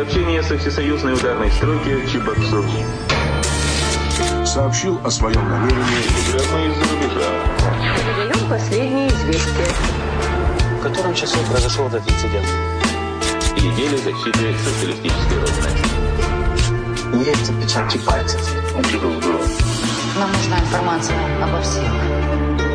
Сообщение со всесоюзной ударной стройки Чебоксур. Сообщил о своем намерении Прямо из-за рубежа. Передаем последние известия. В котором часу произошел этот инцидент? И неделя защиты социалистической родины. Есть отпечатки пальцев. Нам нужна информация обо всех.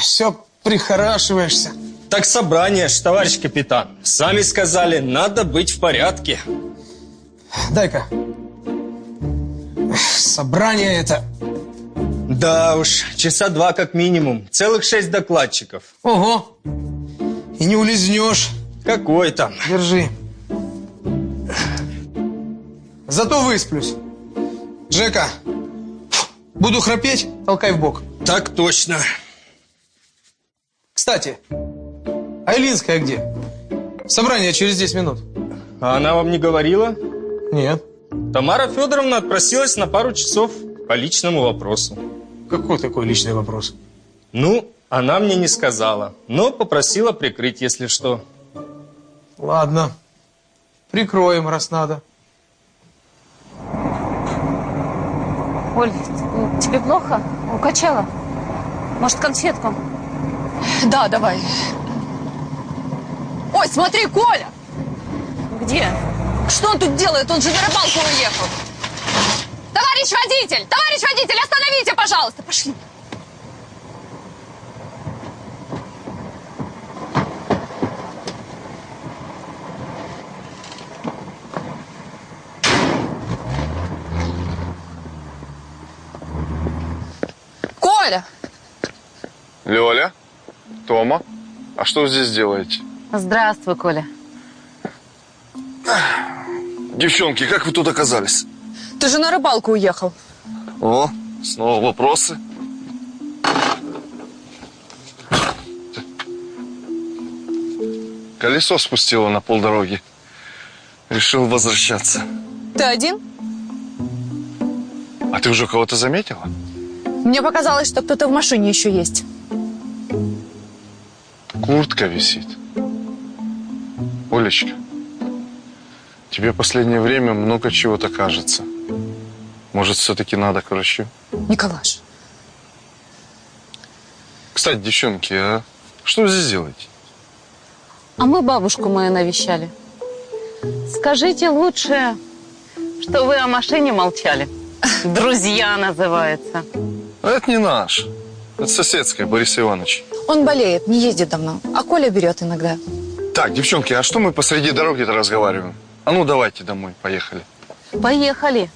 Все прихорашиваешься. Так собрание ж, товарищ капитан. Сами сказали, надо быть в порядке. Дай-ка. Собрание это... Да уж, часа два как минимум. Целых шесть докладчиков. Ого. И не улизнешь. Какой там? Держи. Зато высплюсь. Жека, буду храпеть, толкай в бок. Так точно. Кстати, Айлинская где? Собрание через 10 минут. А она вам не говорила? Нет. Тамара Федоровна отпросилась на пару часов по личному вопросу. Какой такой личный вопрос? Ну, она мне не сказала, но попросила прикрыть, если что. Ладно. Прикроем, раз надо. Оль, тебе плохо? Укачала? Может, конфетку? Да, давай. Ой, смотри, Коля! Где? Что он тут делает? Он же на рыбалку уехал. Товарищ водитель! Товарищ водитель, остановите, пожалуйста! Пошли. Коля! Лёля, Тома, а что вы здесь делаете? Здравствуй, Коля. Девчонки, как вы тут оказались? Ты же на рыбалку уехал. О, снова вопросы? Колесо спустило на полдороги. Решил возвращаться. Ты один? А ты уже кого-то заметила? Мне показалось, что кто-то в машине еще есть. Куртка висит. Олечка, тебе в последнее время много чего-то кажется. Может, все-таки надо к врачу? Николаш, Кстати, девчонки, а что вы здесь делаете? А мы бабушку мою навещали. Скажите лучше, что вы о машине молчали. Друзья называется. А это не наш. Это соседская, Борис Иванович. он болеет, не ездит давно, а Коля берет иногда. Так, девчонки, а что мы посреди дороги-то разговариваем? А ну, давайте домой, поехали. Поехали.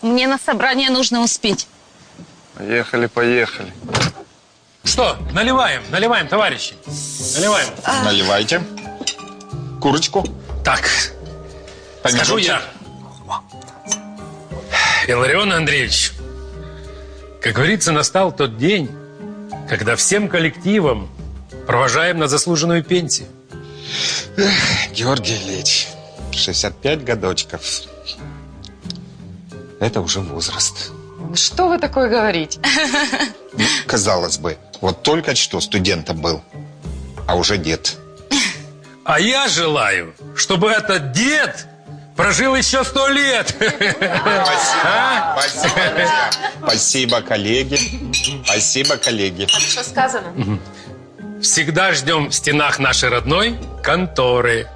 Мне на собрание нужно успеть. Поехали, поехали. Что, наливаем, наливаем, товарищи. Наливаем. Наливайте. Курочку. Так, скажу я. Иларион Андреевич, как говорится, настал тот день, когда всем коллективом провожаем на заслуженную пенсию. Георгий Ильич, 65 годочков. Это уже возраст. Что вы такое говорите? Казалось бы, вот только что студентом был, а уже дед. А я желаю, чтобы этот дед прожил еще сто лет. А? Спасибо. Спасибо, коллеги. Спасибо, коллеги. Что сказано? Всегда ждем в стенах нашей родной конторы.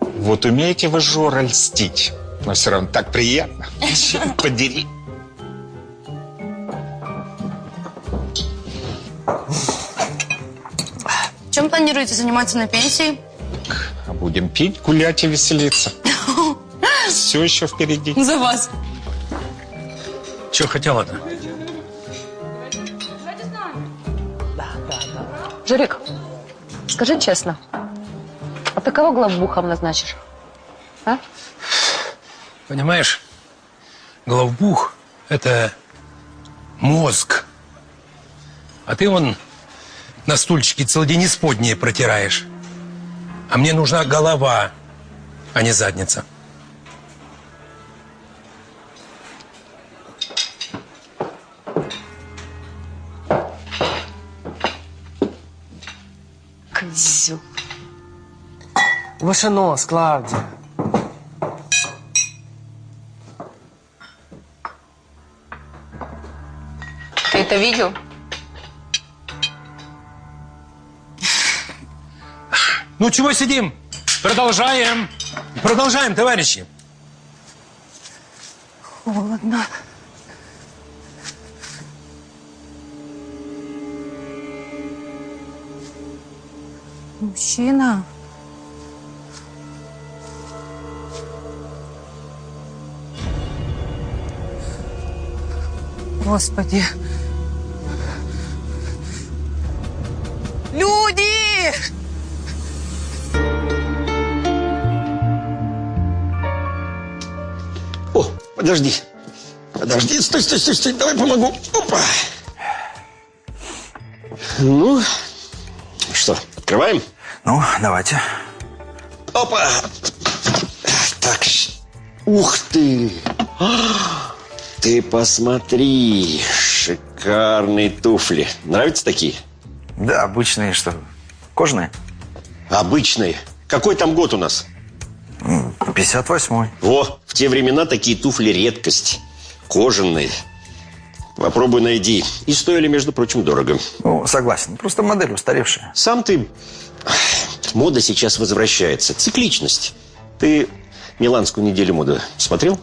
Вот умеете вы, Жора, льстить. Но все равно так приятно. Черт Подери. Чем планируете заниматься на пенсии? А будем пить, гулять и веселиться. Все еще впереди. За вас. Что хотела-то? Журик, скажи честно, а ты кого главбухом назначишь? А? Понимаешь, главбух – это мозг. А ты вон на стульчике целый день исподнее протираешь. А мне нужна голова, а не задница. Дзю. Выше нос, Клавдия. Ты это видел? Ну, чего сидим? Продолжаем. Продолжаем, товарищи. Холодно. Мужчина. Господи. Люди! О, подожди. Подожди, стой, стой, стой, стой, давай помогу. Опа. Ну, что, открываем? Ну, давайте. Опа. Так, ух ты. Ты посмотри, шикарные туфли. Нравятся такие? Да, обычные, что, кожаные? Обычные. Какой там год у нас? 58-й. Во, в те времена такие туфли редкость. Кожаные. Попробуй найди. И стоили, между прочим, дорого. Ну, согласен. Просто модель устаревшая. Сам ты... Мода сейчас возвращается. Цикличность. Ты Миланскую неделю моды смотрел?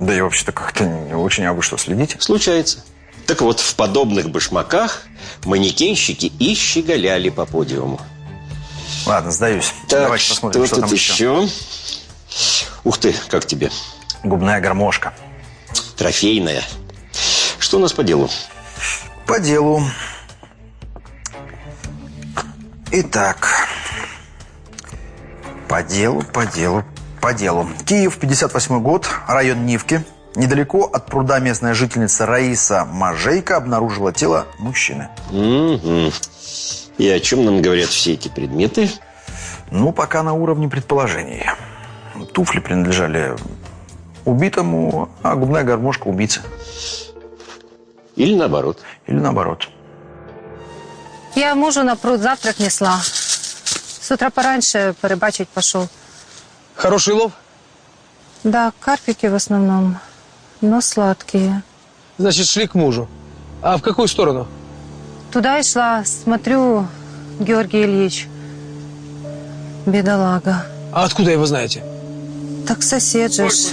Да я вообще-то как-то не очень, а вы что, следите? Случается. Так вот, в подобных башмаках манекенщики и щеголяли по подиуму. Ладно, сдаюсь. Так, Давайте посмотрим, что что, там еще. еще? Ух ты, как тебе? Губная гармошка. Трофейная. Что у нас по делу? По делу. Итак. По делу, по делу, по делу. Киев, 58 год, район Нивки. Недалеко от пруда местная жительница Раиса Мажейка обнаружила тело мужчины. Мгм. И о чем нам говорят все эти предметы? Ну, пока на уровне предположений. Туфли принадлежали убитому, а губная гармошка убийце. Или наоборот. Или наоборот. Я мужу на пруд завтрак несла. С утра пораньше порыбачить пошел. Хороший лов? Да, карпики в основном, но сладкие. Значит, шли к мужу. А в какую сторону? Туда и шла, смотрю, Георгий Ильич. Бедолага. А откуда его знаете? Так сосед же. ж.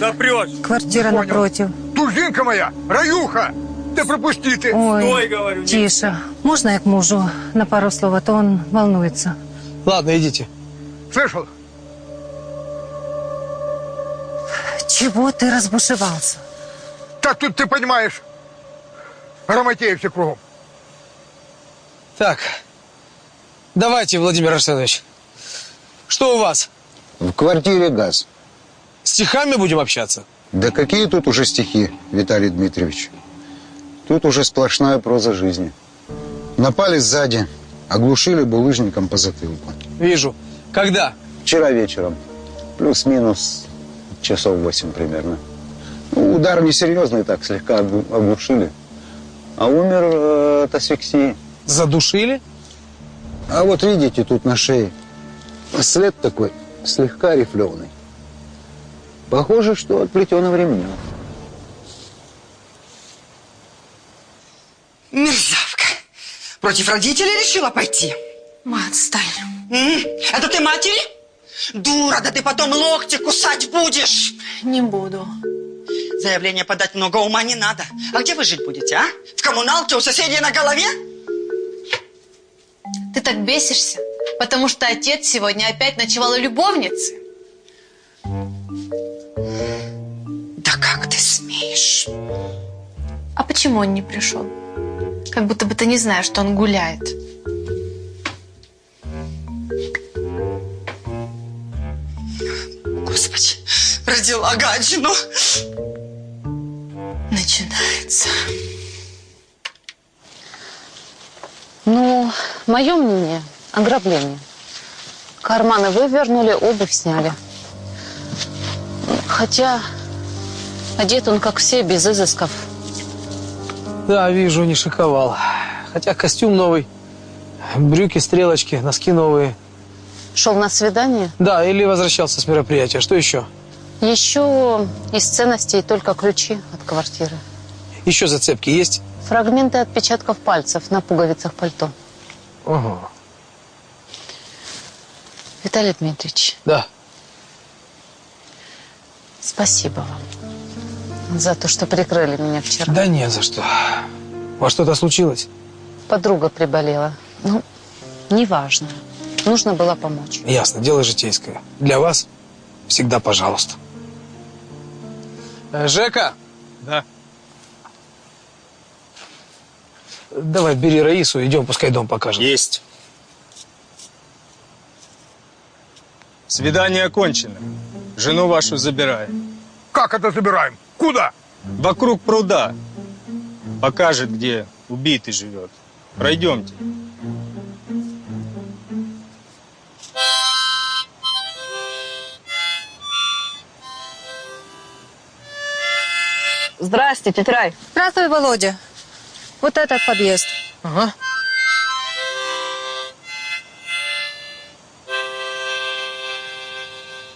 Квартира напротив. Тужинка моя, раюха! Ты пропустите! Ой, тише. Можно я к мужу на пару слов, а то он волнуется. Ладно, идите. Слышал? Чего ты разбушевался? Так тут ты понимаешь, Роматеев все кругом. Так, давайте, Владимир Арсенович. Что у вас? В квартире газ. Стихами будем общаться? Да какие тут уже стихи, Виталий Дмитриевич? Тут уже сплошная проза жизни. Напали сзади, оглушили булыжником по затылку. Вижу. Когда? Вчера вечером. Плюс-минус часов восемь примерно. Ну, удар несерьезный, так слегка оглу- оглушили. А умер э, от асфиксии. Задушили? А вот видите, тут на шее след такой, слегка рифленый. Похоже, что от плетеного ремня. Мерзавка. Против родителей решила пойти? Ма, отстань. Это ты матери? Дура, да ты потом локти кусать будешь. Не буду. Заявление подать много ума не надо. А где вы жить будете, а? В коммуналке у соседей на голове? Ты так бесишься, потому что отец сегодня опять ночевал у любовницы. Да как ты смеешь? А почему он не пришел? Как будто бы ты не знаешь, что он гуляет. Господи, родила гадину. Начинается. Ну, мое мнение – ограбление. Карманы вывернули, обувь сняли. Хотя одет он, как все, без изысков. Да, вижу, не шиковал. Хотя костюм новый. Брюки, стрелочки, носки новые. Шел на свидание? Да, или возвращался с мероприятия. Что еще? Еще из ценностей только ключи от квартиры. Еще зацепки есть? Фрагменты отпечатков пальцев на пуговицах пальто. Ого. Виталий Дмитриевич. Да. Спасибо вам за то, что прикрыли меня вчера. Да не за что. У вас что-то случилось? Подруга приболела. Ну, неважно. Нужно было помочь. Ясно, дело житейское. Для вас всегда пожалуйста. Э, Жека! Да. Давай, бери Раису, идем, пускай дом покажет. Есть. Свидание окончено. Жену вашу забираем. Как это забираем? Куда? Вокруг пруда. Покажет, где убитый живет. Пройдемте. Здрасте, тетя Рай. Здравствуй, Володя. Вот этот подъезд. Ага.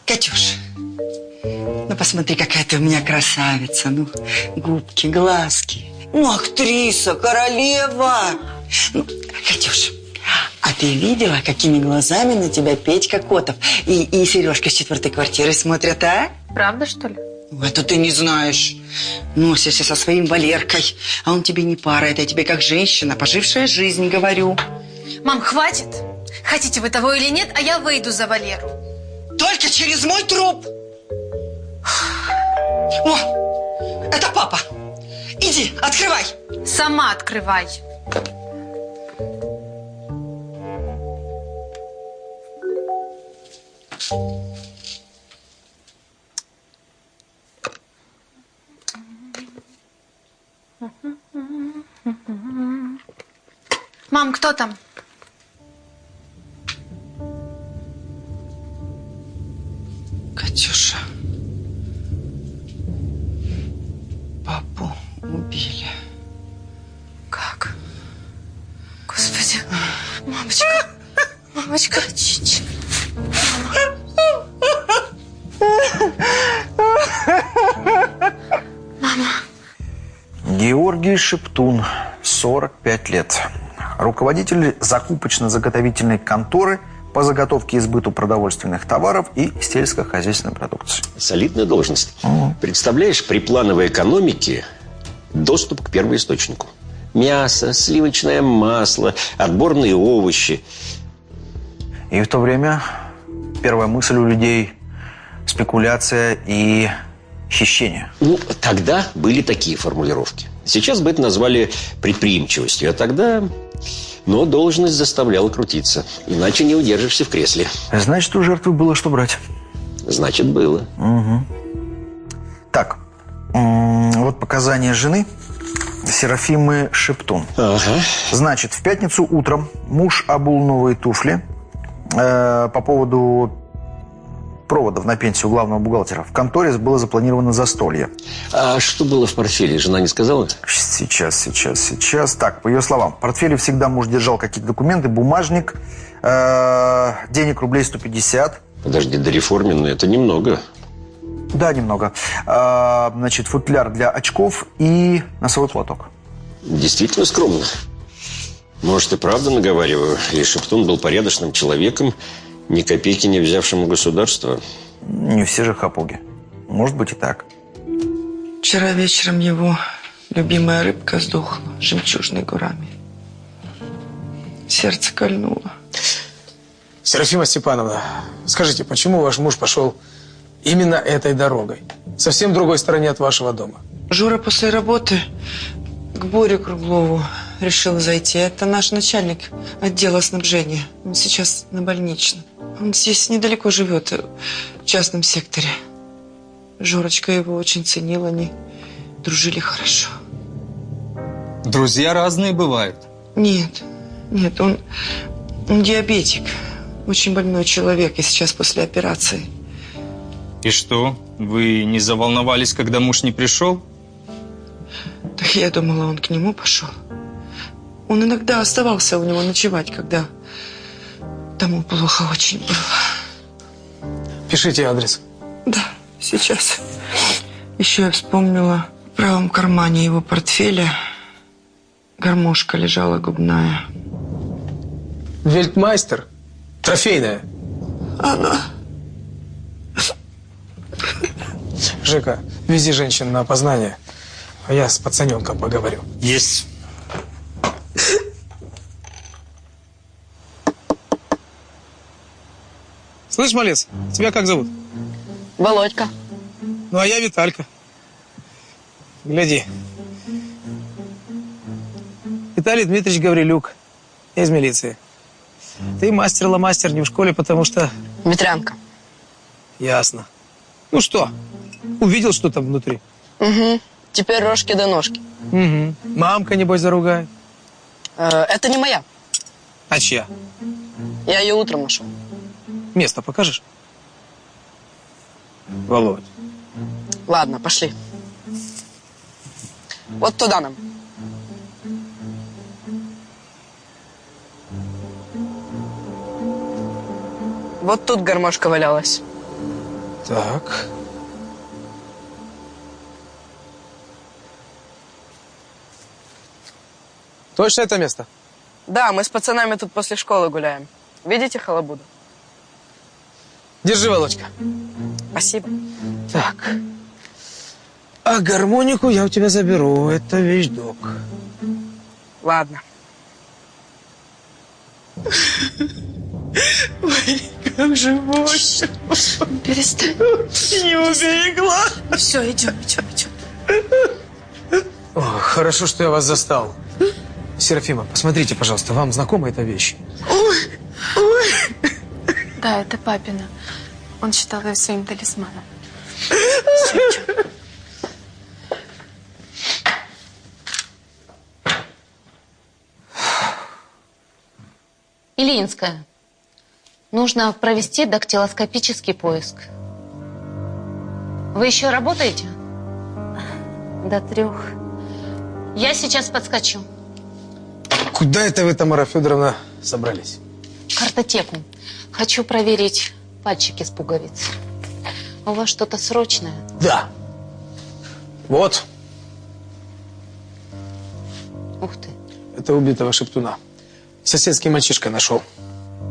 Катюш, ну посмотри, какая ты у меня красавица. Ну, губки, глазки. Ну, актриса, королева. Ну, Катюш, а ты видела, какими глазами на тебя Петька Котов и, и Сережка с четвертой квартиры смотрят, а? Правда, что ли? Это ты не знаешь. Носишься со своим Валеркой, а он тебе не пара, это я тебе как женщина, пожившая жизнь, говорю. Мам, хватит. Хотите вы того или нет, а я выйду за Валеру. Только через мой труп. О, это папа. Иди, открывай. Сама открывай. Мам, кто там? Катюша. Папу убили. Как? Господи. Мамочка. Мамочка. Чич. Мама. Георгий Шептун, 45 лет. Руководитель закупочно-заготовительной конторы по заготовке и сбыту продовольственных товаров и сельскохозяйственной продукции. Солидная должность. Представляешь, при плановой экономике доступ к первоисточнику. Мясо, сливочное масло, отборные овощи. И в то время первая мысль у людей – спекуляция и хищение. Ну, тогда были такие формулировки. Сейчас бы это назвали предприимчивостью, а тогда... Но должность заставляла крутиться. Иначе не удержишься в кресле. Значит, у жертвы было что брать. Значит, было. Угу. Так, вот показания жены Серафимы Шептун. Ага. Значит, в пятницу утром муж обул новые туфли э, по поводу проводов на пенсию главного бухгалтера. В конторе было запланировано застолье. А что было в портфеле? Жена не сказала? Сейчас, сейчас, сейчас. Так, по ее словам, в портфеле всегда муж держал какие-то документы, бумажник, э, денег рублей 150. Подожди, дореформенный, это немного. Да, немного. А, значит, футляр для очков и носовой платок. Действительно скромно. Может, и правда наговариваю, и Шептун был порядочным человеком, ни копейки не взявшим у государства. Не все же хапуги. Может быть и так. Вчера вечером его любимая рыбка сдохла жемчужной гурами. Сердце кольнуло. Серафима Степановна, скажите, почему ваш муж пошел именно этой дорогой? Совсем другой стороне от вашего дома. Жора после работы к Боре Круглову решил зайти. Это наш начальник отдела снабжения. Он сейчас на больничном. Он здесь недалеко живет, в частном секторе. Жорочка его очень ценила, они дружили хорошо. Друзья разные бывают. Нет, нет, он, он диабетик. Очень больной человек, и сейчас после операции. И что, вы не заволновались, когда муж не пришел? Так я думала, он к нему пошел. Он иногда оставался у него ночевать, когда тому плохо очень было. Пишите адрес. Да, сейчас. Еще я вспомнила, в правом кармане его портфеля гармошка лежала губная. Вельтмайстер? Трофейная? Она. Жека, вези женщин на опознание, а я с пацаненком поговорю. Есть. Слышь, малец, тебя как зовут? Володька. Ну, а я Виталька. Гляди. Виталий Дмитриевич Гаврилюк. Я из милиции. Ты мастер-ломастер не в школе, потому что... Ветрянка. Ясно. Ну что, увидел, что там внутри? Угу. Теперь рожки до ножки. Угу. Мамка, небось, заругает. Э, это не моя. А чья? Я ее утром нашел. Место покажешь? Володь. Ладно, пошли. Вот туда нам. Вот тут гармошка валялась. Так. Точно это место? Да, мы с пацанами тут после школы гуляем. Видите халабуду? Держи, Володька. Спасибо. Так. А гармонику я у тебя заберу. Это вещдок. Ладно. Ой, как же мощно. Перестань. Не уберегла. Все, идем, идем, идем. О, хорошо, что я вас застал. Серафима, посмотрите, пожалуйста, вам знакома эта вещь? Ой, ой. Да, это папина. Он считал ее своим талисманом. Ильинская, нужно провести дактилоскопический поиск. Вы еще работаете? До трех. Я сейчас подскочу. Куда это вы, Тамара Федоровна, собрались? Картотеку. Хочу проверить пальчики с пуговиц. У вас что-то срочное? Да. Вот, Ух ты. это убитого шептуна. Соседский мальчишка нашел.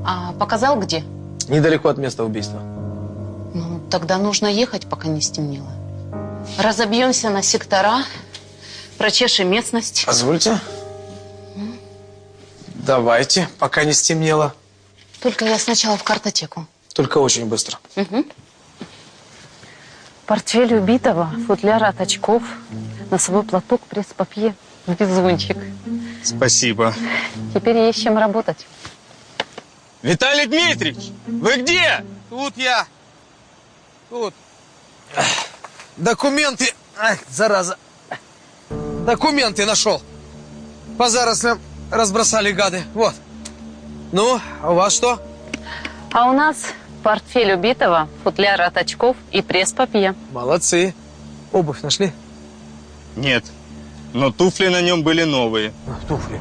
А показал где? Недалеко от места убийства. Ну, тогда нужно ехать, пока не стемнело. Разобьемся на сектора, прочешем местность. Позвольте. Давайте, пока не стемнело. Только я сначала в картотеку. Только очень быстро. Угу. Портфель убитого, футляр от очков, носовой платок, пресс-папье. Везунчик. Спасибо. Теперь есть чем работать. Виталий Дмитриевич, вы где? Тут я. Тут. Документы. Ай, зараза. Документы нашел. По зарослям разбросали гады. Вот. Ну, а у вас что? А у нас портфель убитого, футляр от очков и пресс-папье. Молодцы. Обувь нашли? Нет, но туфли на нем были новые. А, туфли.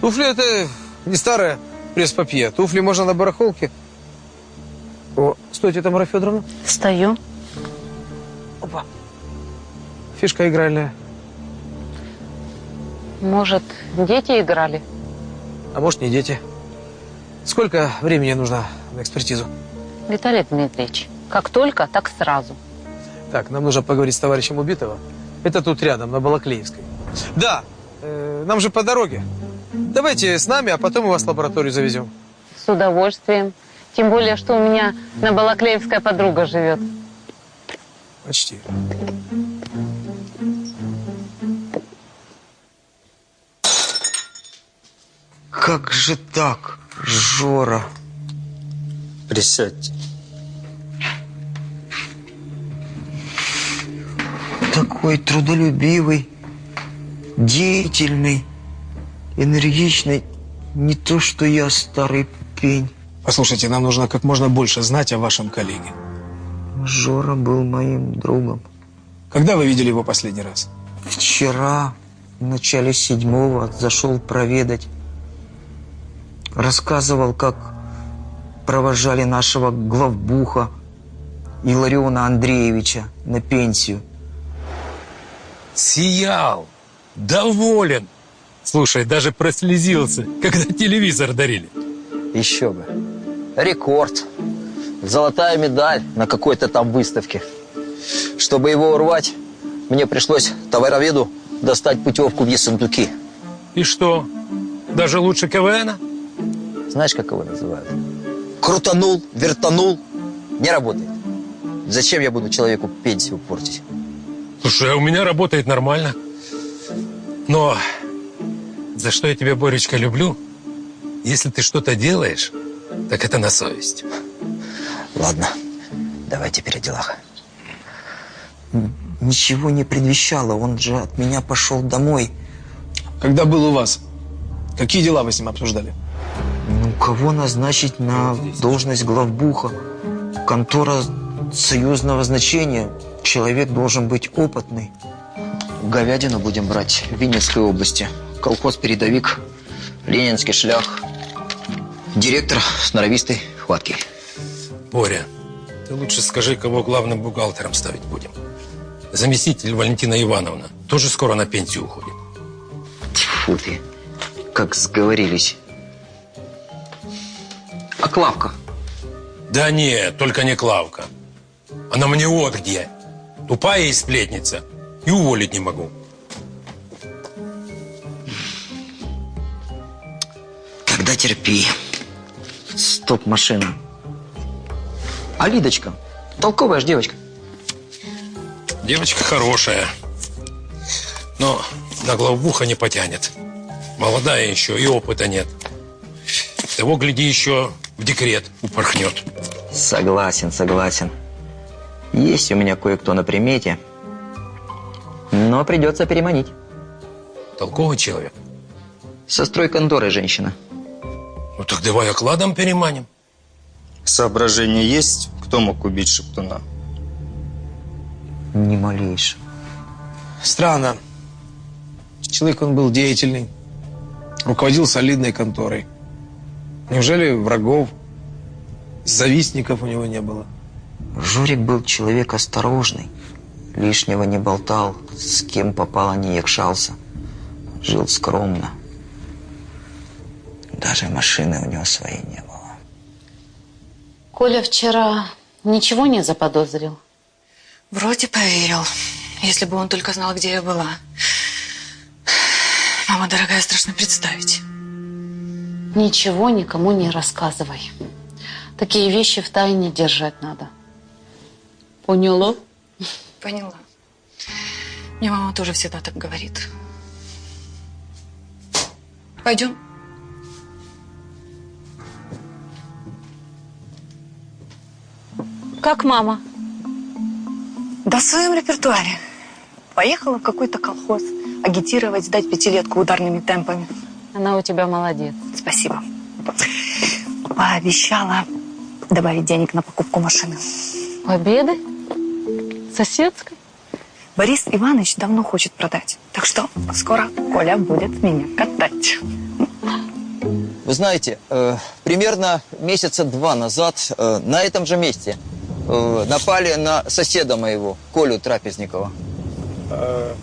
Туфли это не старое пресс-папье. Туфли можно на барахолке. О, стойте, Тамара Федоровна. Стою. Опа. Фишка игральная. Может, дети играли? А может, не дети. Сколько времени нужно на экспертизу? Виталий Дмитриевич, как только, так сразу. Так, нам нужно поговорить с товарищем убитого. Это тут рядом, на Балаклеевской. Да, э, нам же по дороге. Давайте с нами, а потом мы вас в лабораторию завезем. С удовольствием. Тем более, что у меня на Балаклеевская подруга живет. Почти. Как же так, Жора? Присядьте. Такой трудолюбивый, деятельный, энергичный. Не то, что я, старый пень. Послушайте, нам нужно как можно больше знать о вашем коллеге. Жора был моим другом. Когда вы видели его последний раз? Вчера. в начале седьмого зашел проведать. Рассказывал, как провожали нашего главбуха Илариона Андреевича на пенсию. Сиял, доволен. Слушай, даже прослезился, когда телевизор дарили. Еще бы. Рекорд. Золотая медаль на какой-то там выставке. Чтобы его урвать, мне пришлось товароведу достать путевку в Ессентуки. И что, даже лучше КВНа? Знаешь, как его называют? Крутанул, вертанул, не работает. Зачем я буду человеку пенсию портить? Слушай, а у меня работает нормально. Но за что я тебя, Боречка, люблю, если ты что-то делаешь, так это на совесть. Ладно, давай теперь о делах. Ничего не предвещало, он же от меня пошел домой. Когда был у вас? Какие дела вы с ним обсуждали? Ну, кого назначить на должность главбуха? Контора союзного значения. Человек должен быть опытный. Говядину будем брать в Винницкой области. Колхоз-передовик, ленинский шлях. Директор с норовистой хваткой. Боря, ты лучше скажи, кого главным бухгалтером ставить будем. Заместитель Валентина Ивановна тоже скоро на пенсию уходит. Тьфу ты, как сговорились. Клавка? Да нет, только не Клавка. Она мне вот где. Тупая и сплетница. И уволить не могу. Тогда терпи. Стоп, машина. А Лидочка? Толковая ж девочка. Девочка хорошая. Но на главбуха не потянет. Молодая еще и опыта нет. Того, гляди, еще в декрет упорхнет. Согласен, согласен. Есть у меня кое-кто на примете. Но придется переманить. Толковый человек. Со стройконторы женщина. Ну так давай окладом переманим. Соображения есть, кто мог убить Шептуна? Ни малейшего. Странно. Человек он был деятельный. Руководил солидной конторой. Неужели врагов, завистников у него не было? Журик был человек осторожный. Лишнего не болтал, с кем попало не якшался. Жил скромно. Даже машины у него своей не было. Коля вчера ничего не заподозрил? Вроде поверил. Если бы он только знал, где я была. Мама дорогая, страшно представить. Ничего никому не рассказывай. Такие вещи в тайне держать надо. Поняла? Поняла. Мне мама тоже всегда так говорит. Пойдем. Как мама? Да в своем репертуаре. Поехала в какой-то колхоз агитировать, сдать пятилетку ударными темпами. Она у тебя молодец. Спасибо. Пообещала добавить денег на покупку машины. Победы? Соседской? Борис Иванович давно хочет продать. Так что скоро Коля будет меня катать. Вы знаете, э, примерно месяца два назад э, на этом же месте э, напали на соседа моего, Колю Трапезникова.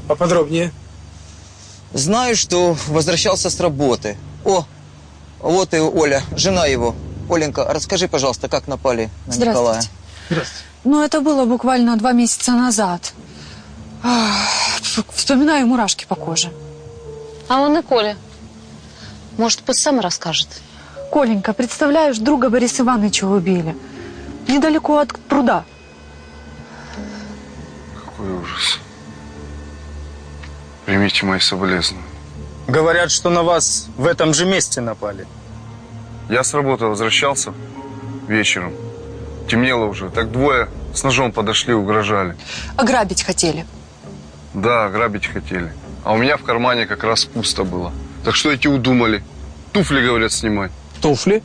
Поподробнее. Знаю, что возвращался с работы. О, вот и Оля, жена его. Оленька, расскажи, пожалуйста, как напали на Николая? Ну, это было буквально два месяца назад. Ах, Вспоминаю мурашки по коже. А он и Коля. Может, пусть сам расскажет. Коленька, представляешь, друга Бориса Ивановича убили. Недалеко от пруда. Какой ужас. Примите мои соболезнования. Говорят, что на вас в этом же месте напали. Я с работы возвращался вечером. Темнело уже. Так двое с ножом подошли, угрожали. Ограбить хотели. Да, ограбить хотели. А у меня в кармане как раз пусто было. Так что эти удумали. Туфли, говорят, снимать. Туфли?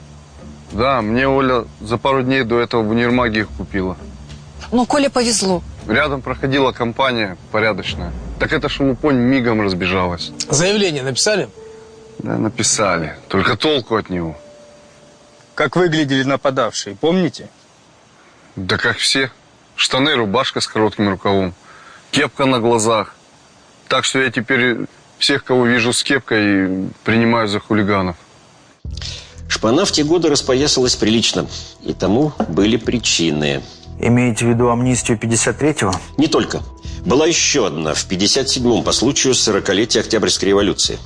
Да, мне Оля за пару дней до этого в универмаге их купила. Но Коле повезло. Рядом проходила компания порядочная. Так это ж Мупонь мигом разбежалась. Заявление написали? Да, написали. Только толку от него. Как выглядели нападавшие, помните? Да как все. Штаны, рубашка с коротким рукавом. Кепка на глазах. Так что я теперь всех, кого вижу с кепкой, принимаю за хулиганов. Шпана в те годы распоясалась прилично. И тому были причины. Имеете в виду амнистию 53-го? Не только. Была еще одна в 57-м по случаю 40-летия Октябрьской революции.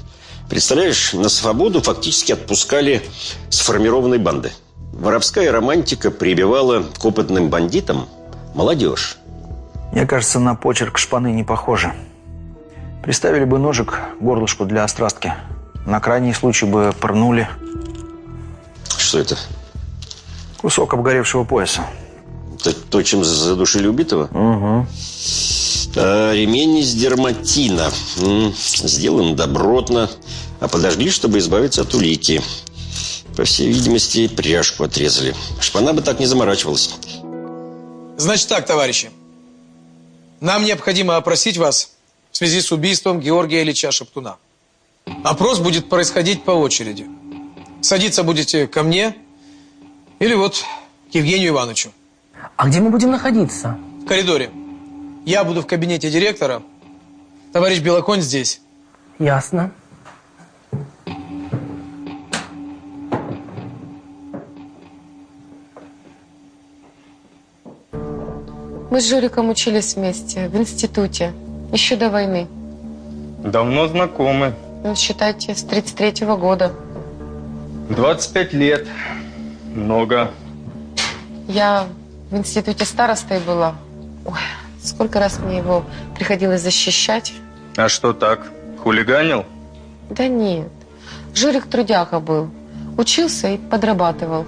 Представляешь, на свободу фактически отпускали сформированной банды. Воровская романтика прибивала к опытным бандитам молодежь. Мне кажется, на почерк шпаны не похоже. Приставили бы ножик горлышку для острастки. На крайний случай бы пырнули. Что это? Кусок обгоревшего пояса. То, то чем задушили убитого? Угу. А, ремень из дерматина. Сделан добротно. А подожгли, чтобы избавиться от улики. По всей видимости, пряжку отрезали. Шпана бы так не заморачивалась. Значит так, товарищи. Нам необходимо опросить вас в связи с убийством Георгия Ильича Шептуна. Опрос будет происходить по очереди. Садиться будете ко мне или вот к Евгению Ивановичу. А где мы будем находиться? В коридоре. Я буду в кабинете директора. Товарищ Белоконь здесь. Ясно. Мы с Жориком учились вместе в институте. Еще до войны. Давно знакомы. Ну, считайте, с 33-го года. 25 лет. Много. Я в институте старостой была. Ой, сколько раз мне его приходилось защищать. А что так? Хулиганил? Да нет. Жорик трудяга был. Учился и подрабатывал.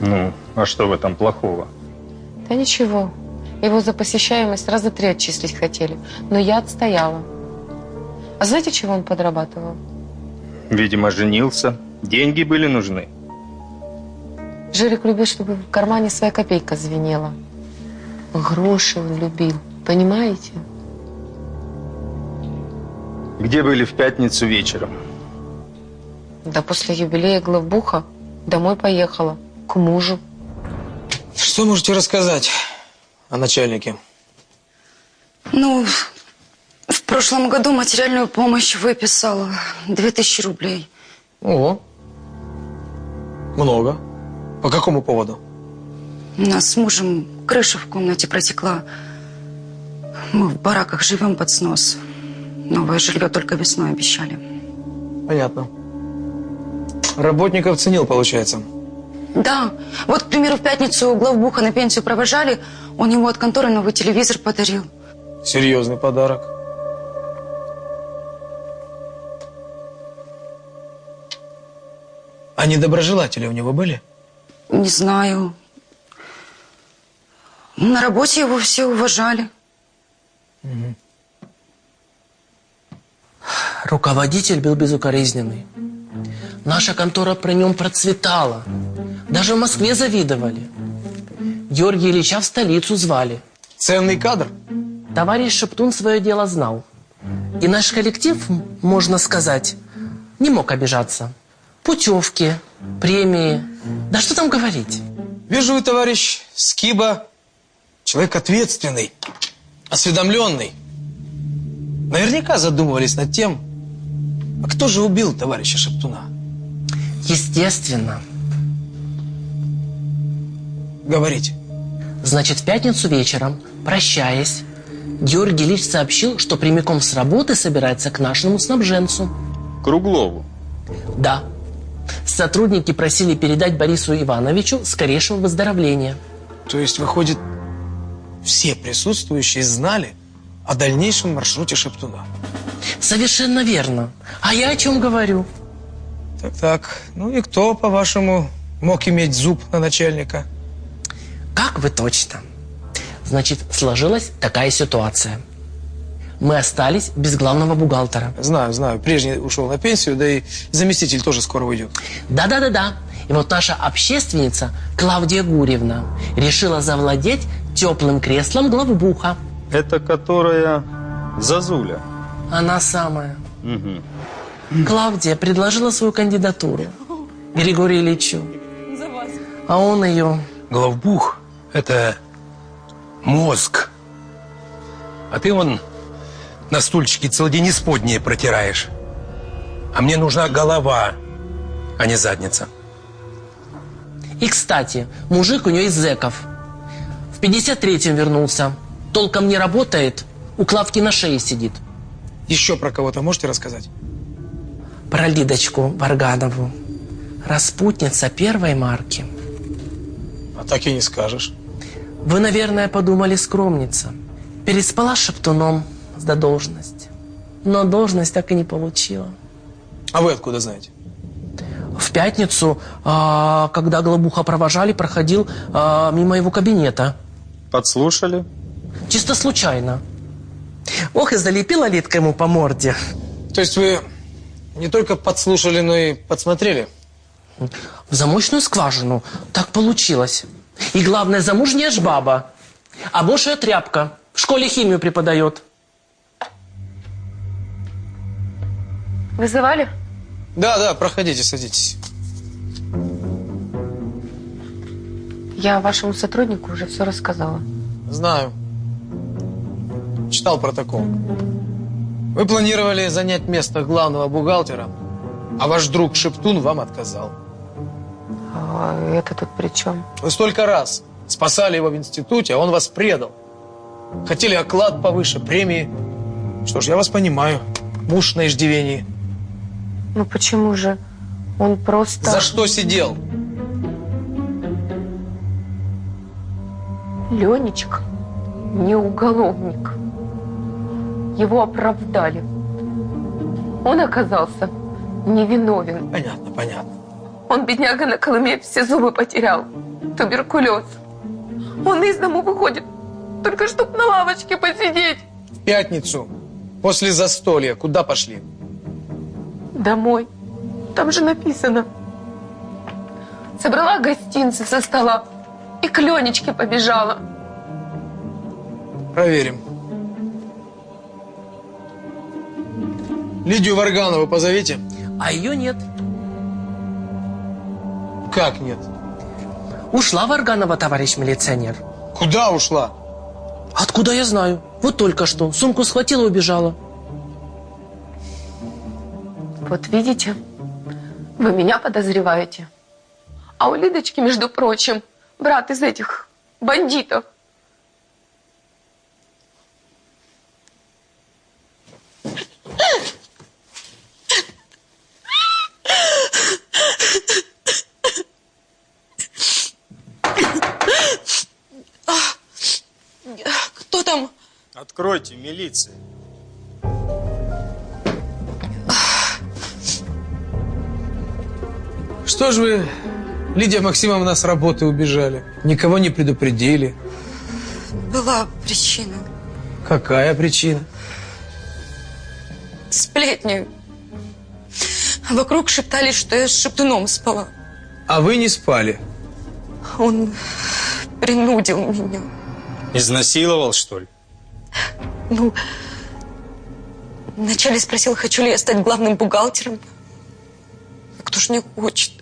Ну, а что в этом плохого? Да ничего. Его за посещаемость раза три отчислить хотели. Но я отстояла. А знаете, чего он подрабатывал? Видимо, женился. Деньги были нужны. Жорик любил, чтобы в кармане своя копейка звенела. Гроши он любил. Понимаете? Где были в пятницу вечером? Да после юбилея главбуха домой поехала. К мужу. Что можете рассказать о начальнике? Ну, в прошлом году материальную помощь выписала. Две тысячи рублей. О, много. По какому поводу? У нас с мужем крыша в комнате протекла. Мы в бараках живем под снос. Новое жилье только весной обещали. Понятно. Работников ценил, получается. Да. Вот, к примеру, в пятницу главбуха на пенсию провожали. Он ему от конторы новый телевизор подарил. Серьезный подарок. А недоброжелатели у него были? Не знаю. На работе его все уважали. Руководитель был безукоризненный. Наша контора при нем процветала. Даже в Москве завидовали. Георгия Ильича в столицу звали. Ценный кадр? Товарищ Шептун свое дело знал. И наш коллектив, можно сказать, не мог обижаться. Путевки, премии. Да что там говорить? Вижу вы, товарищ Скиба, человек ответственный, осведомленный. Наверняка задумывались над тем, а кто же убил товарища Шептуна? Естественно. Говорите. Значит, в пятницу вечером, прощаясь, Георгий Ильич сообщил, что прямиком с работы собирается к нашему снабженцу. Круглову. Да. Сотрудники просили передать Борису Ивановичу скорейшего выздоровления. То есть, выходит, все присутствующие знали о дальнейшем маршруте Шептуна? Совершенно верно. А я о чем говорю? Так-так, ну и кто, по-вашему, мог иметь зуб на начальника? Как вы точно. Значит, сложилась такая ситуация. Мы остались без главного бухгалтера. Знаю, знаю. Прежний ушел на пенсию, да и заместитель тоже скоро уйдет. Да-да-да-да. И вот наша общественница Клавдия Гурьевна решила завладеть теплым креслом главбуха. Это которая Зазуля. Она самая. Клавдия предложила свою кандидатуру Григорию Ильичу. А он ее... Главбух – это мозг. А ты вон на стульчике целый день исподнее протираешь. А мне нужна голова, а не задница. И, кстати, мужик у нее из зэков. В 53-м вернулся. Толком не работает, у Клавки на шее сидит. Еще про кого-то можете рассказать? Про Лидочку Варганову. Распутница первой марки. А так и не скажешь. Вы, наверное, подумали скромница. Переспала Шептуном за должность. Но должность так и не получила. А вы откуда знаете? В пятницу, а, когда Глобуха провожали, проходил а, мимо его кабинета. Подслушали? Чисто случайно. Ох, и залепила Литка ему по морде. То есть вы не только подслушали, но и подсмотрели? В замочную скважину. Так получилось. И главное, замужняя ж баба. А бошая тряпка. В школе химию преподает. Вызывали? Да, да, проходите, садитесь. Я вашему сотруднику уже все рассказала. Знаю. Читал протокол. Вы планировали занять место главного бухгалтера, а ваш друг Шептун вам отказал. А это тут при чем? Вы столько раз спасали его в институте, а он вас предал. Хотели оклад повыше, премии. Что ж, я вас понимаю. Муж на иждивении. Ну почему же? Он просто... За что сидел? Ленечка не уголовник. Его оправдали. Он оказался невиновен. Понятно, понятно. Он, бедняга, на Колыме все зубы потерял. Туберкулез. Он из дому выходит, только чтоб на лавочке посидеть. В пятницу, после застолья, куда пошли? Домой. Там же написано. Собрала гостинцы со стола и к Ленечке побежала. Проверим. Лидию Варганову позовите. А ее нет. Как нет? Ушла Варганова, товарищ милиционер. Куда ушла? Откуда я знаю? Вот только что. Сумку схватила и убежала. Вот видите, вы меня подозреваете. А у Лидочки, между прочим, брат из этих бандитов. Кто там? Откройте, милиция. Что ж вы, Лидия Максимовна, с работы убежали? Никого не предупредили? Была причина. Какая причина? Сплетни. Вокруг шептались, что я с Шептуном спала. А вы не спали? Он принудил меня. Изнасиловал, что ли? Ну, вначале спросил, хочу ли я стать главным бухгалтером. А Кто ж не хочет?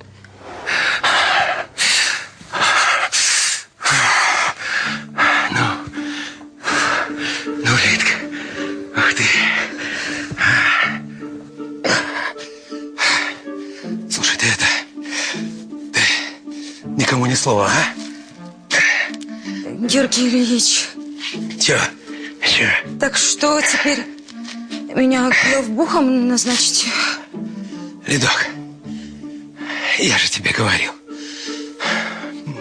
Никому ни слова, а? Георгий Ильич, Чё? Чё? так что теперь меня главбухом назначить? Лидок, я же тебе говорил.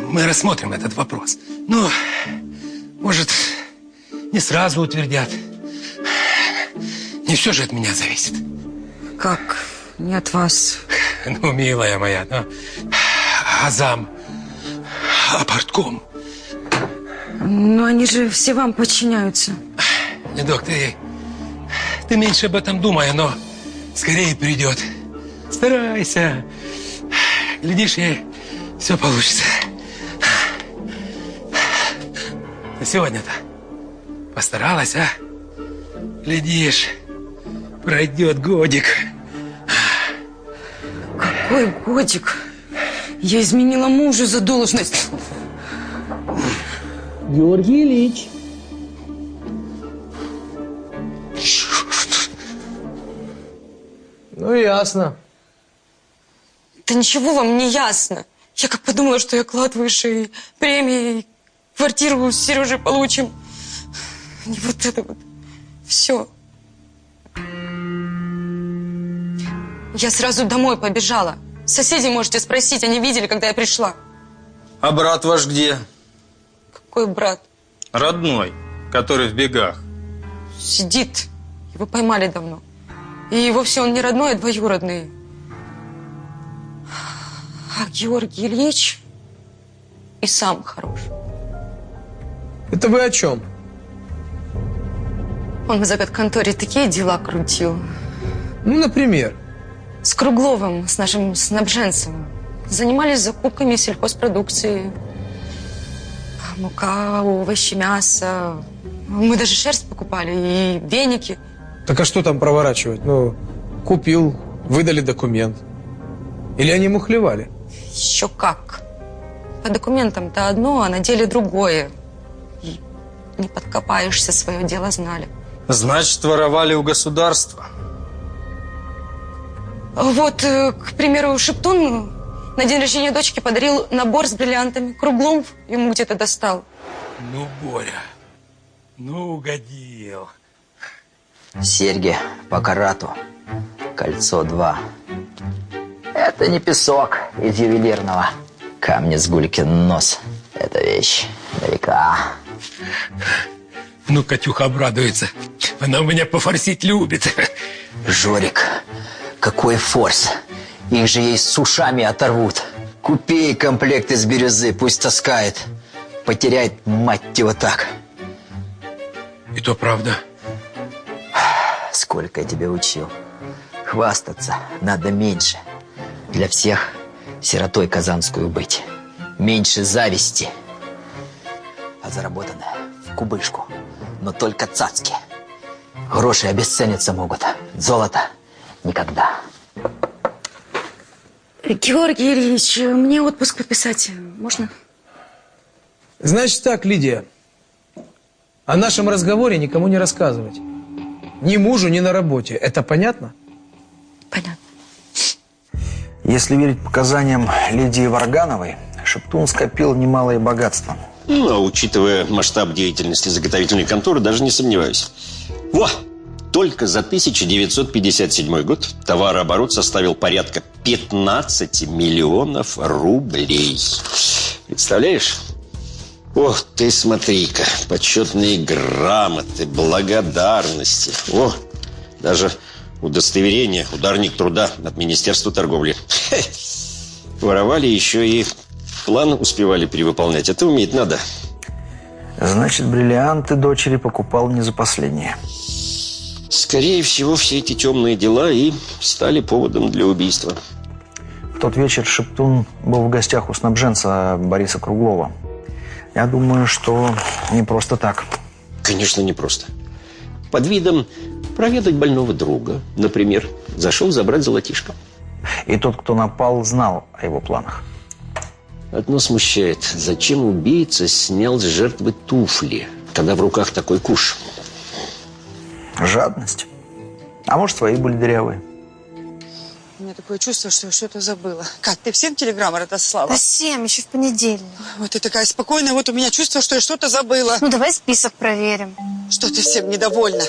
Мы рассмотрим этот вопрос. Ну, может, не сразу утвердят. Не все же от меня зависит. Как? Не от вас. Ну, милая моя, ну, а зам, а портком? Но они же все вам подчиняются. Лидок, ты, ты меньше об этом думай, оно скорее придет. Старайся. Глядишь, и все получится. Ты сегодня-то постаралась, а? Глядишь, Пройдет годик. Какой годик? Я изменила мужу за должность. Георгий Ильич. Ну, ясно. Да ничего вам не ясно. Я как подумала, что я клад выше, и премии, и квартиру с Сережей получим. И вот это вот. Все. Я сразу домой побежала. Соседей можете спросить, они видели, когда я пришла. А брат ваш где? Какой брат? Родной, который в бегах. Сидит. Его поймали давно. И вовсе он не родной, а двоюродный. А Георгий Ильич и сам хорош. Это вы о чем? Он в заготконторе такие дела крутил. Ну, например? С Кругловым, с нашим снабженцем. Занимались закупками сельхозпродукции. Мука, овощи, мясо. Мы даже шерсть покупали и веники. Так а что там проворачивать? Ну, купил, выдали документ. Или они мухлевали? Еще как. По документам-то одно, а на деле другое. И не подкопаешься, свое дело знали. Значит, воровали у государства. Вот, э, к примеру, Шептун на день рождения дочки подарил набор с бриллиантами. Круглом ему где-то достал. Ну, Боря, ну угодил. Серьги по карату. Кольцо 2. Это не песок из ювелирного. Камни с гулькин нос. Это вещь на века. Ну, Катюха обрадуется. Она у меня пофорсить любит. Жорик, какой форс. Их же ей с ушами оторвут. Купи комплект из бирюзы, пусть таскает. Потеряет, мать его, так. И то правда. Сколько я тебя учил. Хвастаться надо меньше. Для всех сиротой казанскую быть. Меньше зависти. А заработанное в кубышку. Но только цацки. Гроши обесцениться могут. Золото никогда. Георгий Ильич, мне отпуск подписать можно? Значит так, Лидия. О нашем разговоре никому не рассказывать. Ни мужу, ни на работе. Это понятно? Понятно. Если верить показаниям Лидии Варгановой, Шептун скопил немалое богатство. Ну, а учитывая масштаб деятельности заготовительной конторы, даже не сомневаюсь. Во! Только за 1957 год товарооборот составил порядка 15 миллионов рублей. Представляешь? Ох, ты смотри-ка, почетные грамоты, благодарности. О, даже удостоверение, ударник труда от Министерства торговли. Воровали еще и план успевали перевыполнять. Это уметь надо. Значит, бриллианты дочери покупал не за последние. Скорее всего, все эти темные дела и стали поводом для убийства. В тот вечер Шептун был в гостях у снабженца Бориса Круглова. Я думаю, что не просто так. Конечно, не просто. Под видом проведать больного друга, например, зашел забрать золотишко. И тот, кто напал, знал о его планах. Одно смущает. Зачем убийца снял с жертвы туфли, когда в руках такой куш? Жадность. А может, свои были дырявые. У меня такое чувство, что я что-то забыла. Кать, ты всем телеграммы разослала? Да всем, еще в понедельник. Вот ты такая спокойная, вот у меня чувство, что я что-то забыла. Ну, давай список проверим. Что ты всем недовольна?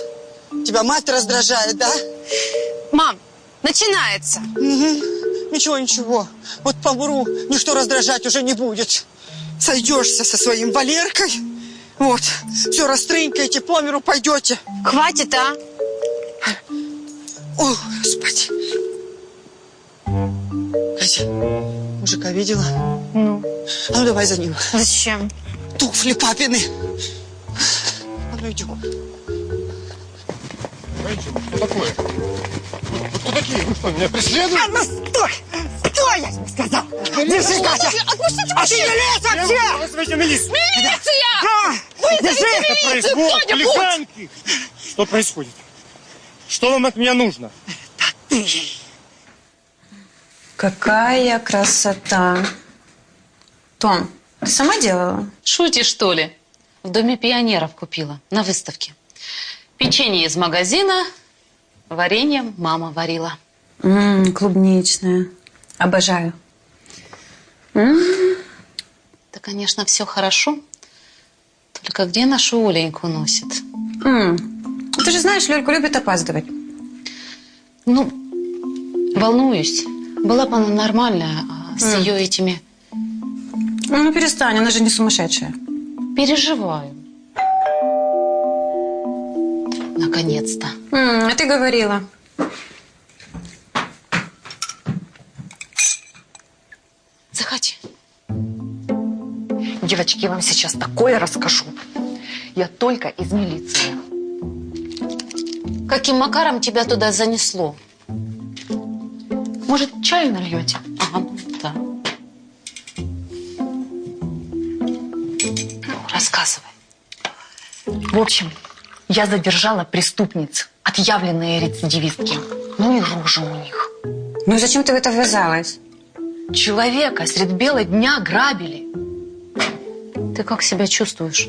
Тебя мать раздражает, да? Мам, начинается. Угу. Ничего, ничего. Вот помру, ничто раздражать уже не будет. Сойдешься со своим Валеркой. Вот, все растрынкаете, по миру пойдете. Хватит, а? О, Господи. Катя, мужика видела? Ну? А ну давай за ним. Зачем? Туфли папины. А ну идем. Что такое? Вы кто такие? Вы что, меня преследуете? А ну стой! Стой, я тебе сказал! Держи, Катя! Отпустите А ты не лезь вообще! Вызовите милицию! Милиция! А, Вызовите держи! милицию! Происходит, Кто-нибудь! хулиганки! Что происходит? Что вам от меня нужно? Какая красота. Том, ты сама делала? Шутишь, что ли? В Доме пионеров купила, на выставке. Печенье из магазина, варенье мама варила. М, клубничная. Обожаю. М, Да, конечно, все хорошо. Только где нашу Оленьку носит? м. Ты же знаешь, Лёлька любит опаздывать. Ну, волнуюсь. Была бы она нормальная, а с М. ее этими... Ну, перестань, она же не сумасшедшая. Переживаю. Наконец-то. А ты говорила. Заходи. Девочки, я вам сейчас такое расскажу. Я только из милиции. Каким макаром тебя туда занесло? Может, чаю нальете? Ага, да. Ну, рассказывай. В общем, я задержала преступниц, отъявленные рецидивистки. Ну и рожи у них. Ну и зачем ты в это ввязалась? Человека средь бела дня грабили. Ты как себя чувствуешь?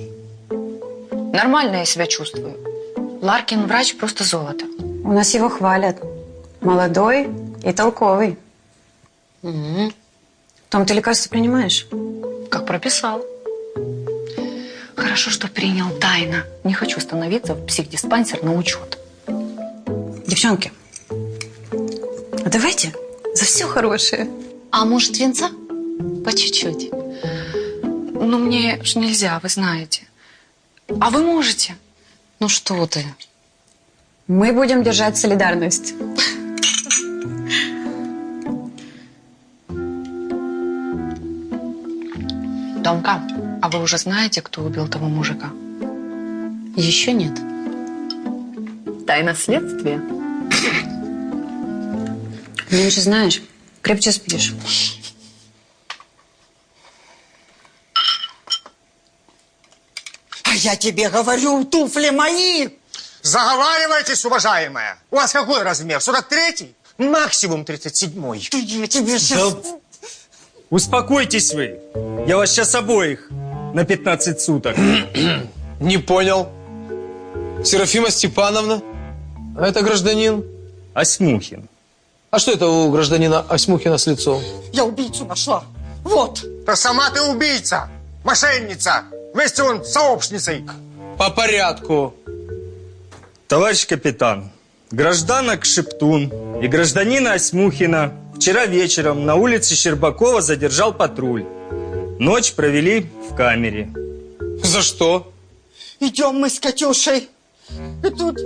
Нормально я себя чувствую. Ларкин врач просто золото. У нас его хвалят. Молодой и толковый. М. Том, ты лекарства принимаешь? Как прописал. Хорошо, что принял тайно. Не хочу становиться в психдиспансер на учет. Девчонки, а давайте за все хорошее. А может, венца? По чуть-чуть. Ну, мне ж нельзя, вы знаете. А вы можете. Ну что ты? Мы будем держать солидарность. Томка, а вы уже знаете, кто убил того мужика? Еще нет. Тайна следствия. Меньше знаешь, крепче спишь. А я тебе говорю, туфли мои. Заговаривайтесь, уважаемая. У вас какой размер? 43-й? Максимум 37-й. Я тебе сейчас... Успокойтесь вы. Я вас сейчас обоих на 15 суток. Не понял. Серафима Степановна? А это гражданин? Осьмухин. А что это у гражданина Осьмухина с лицом? Я убийцу нашла. Вот. Да сама ты убийца, мошенница, вместе он с сообщницей. По порядку. Товарищ капитан, гражданок Шептун и гражданина Осьмухина вчера вечером на улице Щербакова задержал патруль. Ночь провели в камере. За что? Идем мы с Катюшей. И тут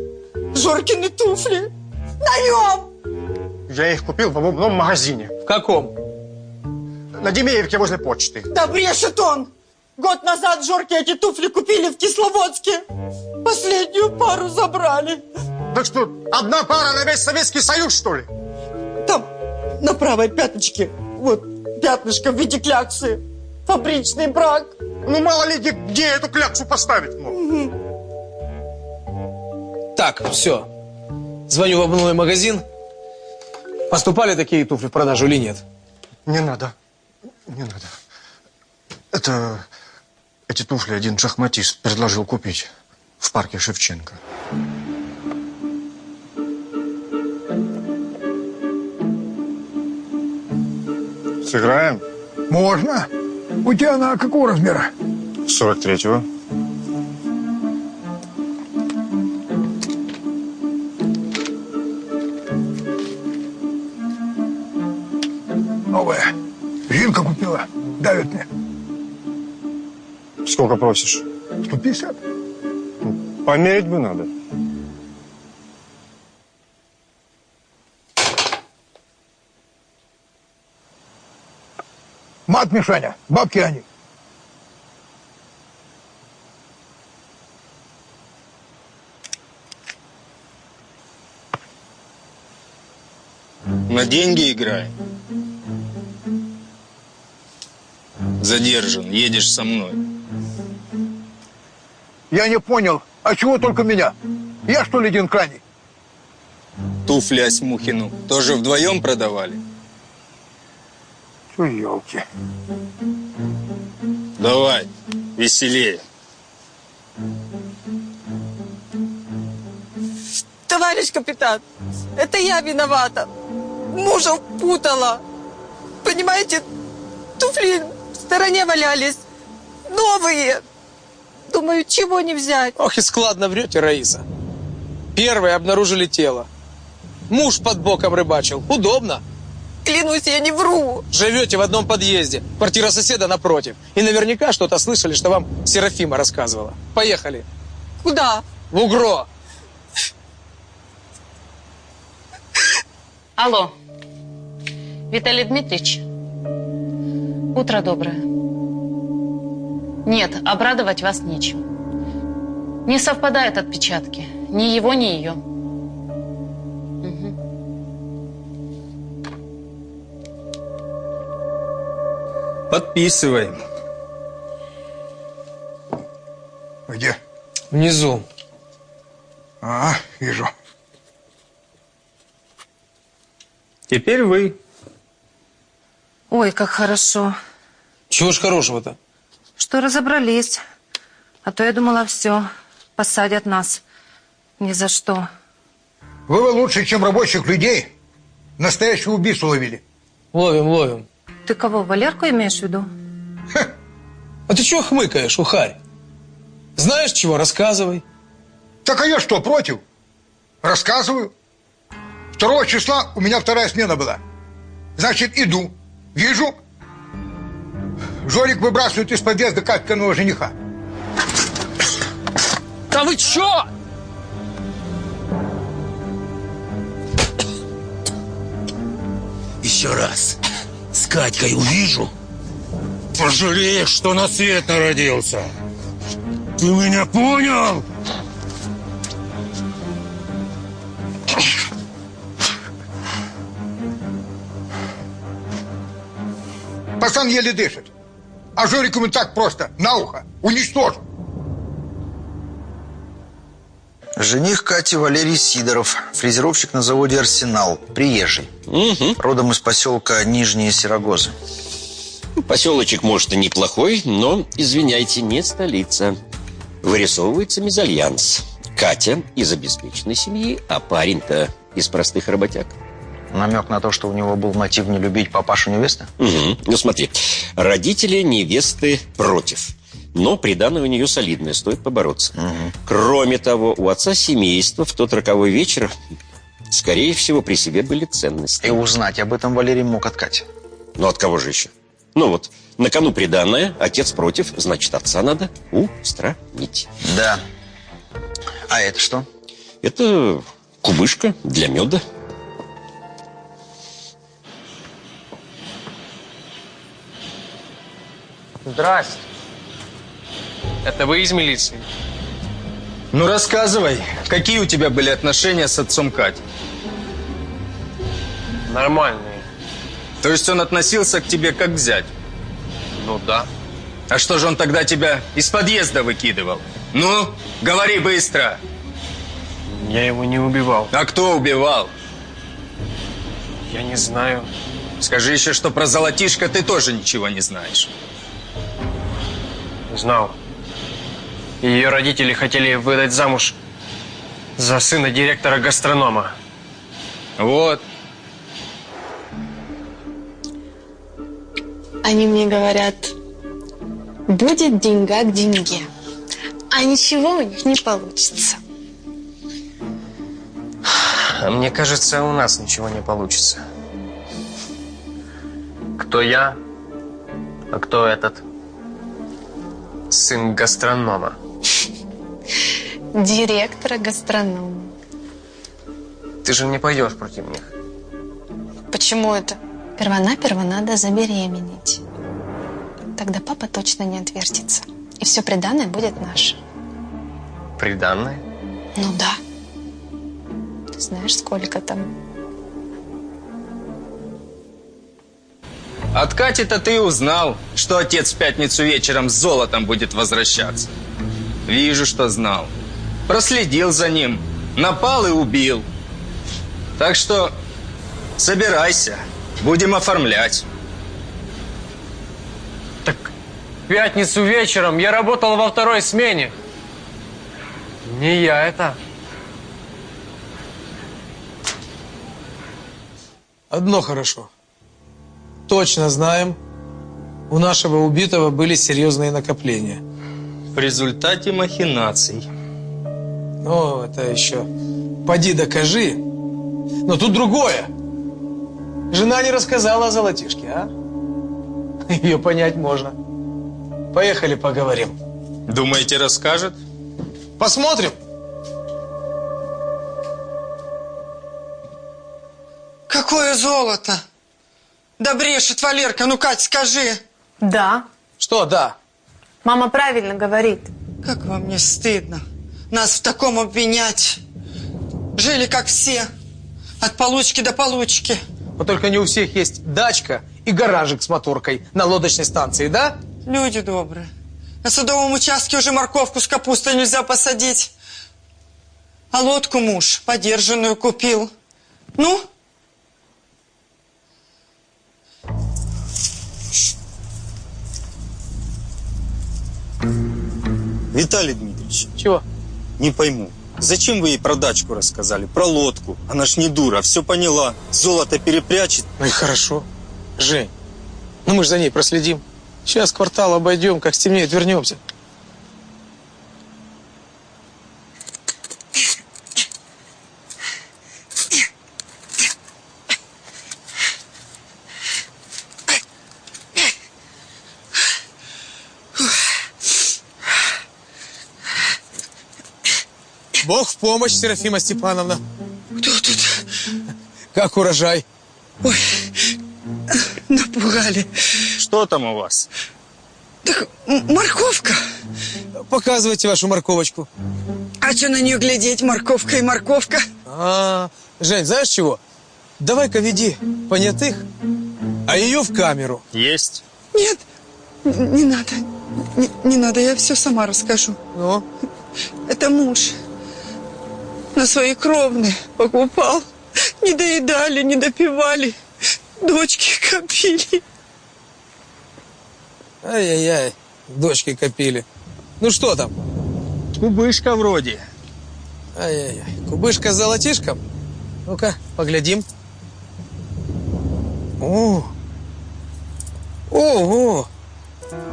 Жоркины туфли. На нем. Я их купил в обувном магазине. В каком? На Демеевке возле почты. Да брешет он. Год назад Жорки эти туфли купили в Кисловодске. Последнюю пару забрали. Так что, одна пара на весь Советский Союз, что ли? Там, на правой пяточке, вот, пятнышко в виде кляксы. Фабричный брак. Ну, мало ли, где, где эту кляксу поставить мог. Так, все. Звоню в обувной магазин. Поступали такие туфли в продажу или нет? Не надо. Не надо. Это... Эти туфли один шахматист предложил купить в парке Шевченко. Сыграем? Можно. У тебя она какого размера? 43-го. Новая. Жинка купила. Давит мне. Сколько просишь? 150. Померить бы надо. Мат, Мишаня. Бабки они. На деньги играем. Задержан. Едешь со мной. Я не понял. А чего только меня? Я что ли один крайний? туфли Осьмухину тоже вдвоем продавали? Что елки. Давай, веселее. Товарищ капитан, это я виновата. Мужа путала. Понимаете, туфли в стороне валялись. Новые. Думаю, чего не взять. Ох и складно врете, Раиса. Первые обнаружили тело. Муж под боком рыбачил. Удобно. Клянусь, я не вру. Живете в одном подъезде. Квартира соседа напротив. И наверняка что-то слышали, что вам Серафима рассказывала. Поехали. Куда? В Угро. Алло. Виталий Дмитриевич. Утро доброе. Нет, обрадовать вас нечем. Не совпадают отпечатки. Ни его, ни ее. Подписывай. Где? Внизу. А, вижу. Теперь вы. Ой, как хорошо, Чего ж хорошего-то? что разобрались. А то я думала, все, посадят нас. Ни за что. Вы лучше, чем рабочих людей, настоящего убийцу ловили. Ловим, ловим. Ты кого, Валерку имеешь в виду? А ты чего хмыкаешь, ухарь? Знаешь чего, рассказывай. Так а я что, против? Рассказываю. Второго числа у меня вторая смена была. Значит, иду. Вижу. Жорик выбрасывает из подъезда Катькиного жениха. Да вы чё? Еще раз Катькой увижу, пожалеешь, что на свет народился. Ты меня понял? Пацан еле дышит. А Жорик ему так просто, на ухо, уничтожу. Жених Кати Валерий Сидоров, фрезеровщик на заводе «Арсенал», приезжий. Родом из поселка Нижние Серогозы. Поселочек, может, и неплохой, но, извиняйте, не столица. Вырисовывается мезальянс. Катя из обеспеченной семьи, а парень-то из простых работяг. Намек на то, что у него был мотив не любить папашу невесты? Угу. Ну смотри, родители невесты против. Но приданное у нее солидное, стоит побороться. Кроме того, у отца семейства в тот роковой вечер, скорее всего, при себе были ценности. И узнать об этом Валерий мог от Кати. Ну, от кого же еще? Ну вот, на кону приданное, отец против, значит, отца надо устранить. Да. А это что? Это кубышка для меда. Здрасте. Это вы из милиции? Ну, рассказывай, какие у тебя были отношения с отцом Кати? Нормальные. То есть он относился к тебе как к зять? Ну да. А что же он тогда тебя из подъезда выкидывал? Ну, говори быстро. Я его не убивал. А кто убивал? Я не знаю. Скажи еще, что про золотишко ты тоже ничего не знаешь. Знал. Ее родители хотели выдать замуж за сына директора гастронома. Вот. Они мне говорят, будет деньга к деньге. А ничего у них не получится. А мне кажется, у нас ничего не получится. Кто я, а кто этот сын гастронома? Директора гастронома. Ты же не пойдешь против них. Почему это? Первонаперво надо забеременеть. Тогда папа точно не отвертится. И все приданное будет наше. Приданное? Ну да. Ты знаешь, сколько там? От Кати-то ты узнал, что отец в пятницу вечером с золотом будет возвращаться. Вижу, что знал. Проследил за ним, напал и убил. Так что собирайся, будем оформлять. В пятницу вечером я работал во второй смене. Не я это. Одно хорошо. Точно знаем, у нашего убитого были серьезные накопления. В результате махинаций. Ну, это еще поди докажи. Но тут другое. Жена не рассказала о золотишке, а? Ее понять можно. Поехали поговорим. Думаете, расскажет? Посмотрим. Какое золото? Да брешет Валерка, ну, Кать, скажи. Да. Что да? Мама правильно говорит. Как вам не стыдно нас в таком обвинять? Жили как все, от получки до получки. Вот только не у всех есть дачка и гаражик с моторкой на лодочной станции, да? Люди добрые. На садовом участке уже морковку с капустой нельзя посадить. А лодку муж подержанную купил. Ну? Виталий Дмитриевич. Чего? Не пойму. Зачем вы ей про дачку рассказали? Про лодку? Она ж не дура, все поняла. Золото перепрячет. Ну и хорошо. Жень, ну мы же за ней проследим. Сейчас квартал обойдем, как стемнеет, вернемся. Бог в помощь, Серафима Степановна. Кто тут? Как урожай? Ой, напугали. Что там у вас? Так, морковка. Показывайте вашу морковочку. А что на нее глядеть? Морковка и морковка. А, Жень, знаешь чего? Давай-ка веди понятых, а ее в камеру. Есть. Нет, не надо. Не, не надо, я все сама расскажу. Ну? Это муж. На свои кровные покупал. Не доедали, не допивали. Дочки копили. Ай-яй-яй, дочки копили. Ну что там? Кубышка вроде. Ай-яй-яй, кубышка с золотишком? Ну-ка, поглядим. О, Ого!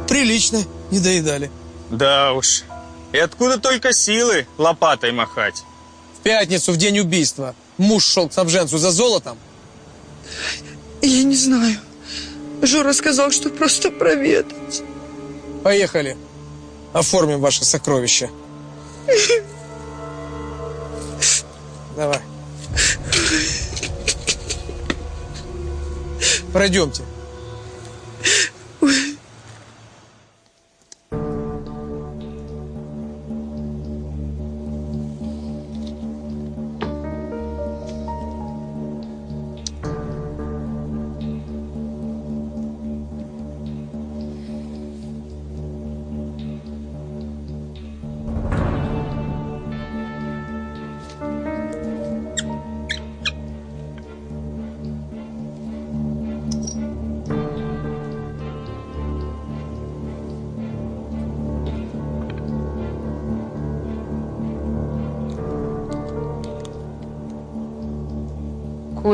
Прилично, не доедали. Да уж. И откуда только силы лопатой махать? В пятницу, в день убийства, муж шел к снабженцу за золотом. Я не знаю. Жора сказал, что просто проведать. Поехали. Оформим ваше сокровище. Давай. Пройдемте.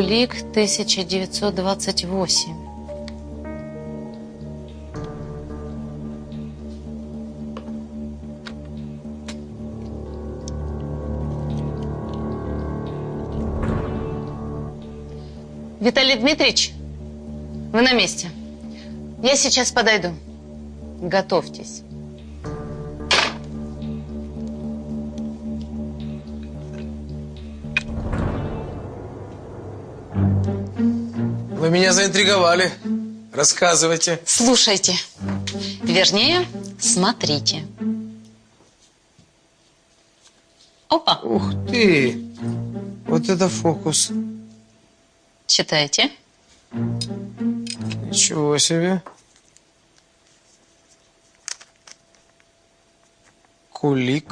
Кулик 1928. Виталий Дмитриевич, вы на месте. Я сейчас подойду. Готовьтесь. Меня заинтриговали. Рассказывайте. Слушайте. Вернее, смотрите. Опа. Ух ты! Вот это фокус. Читайте. Ничего себе. Кулик,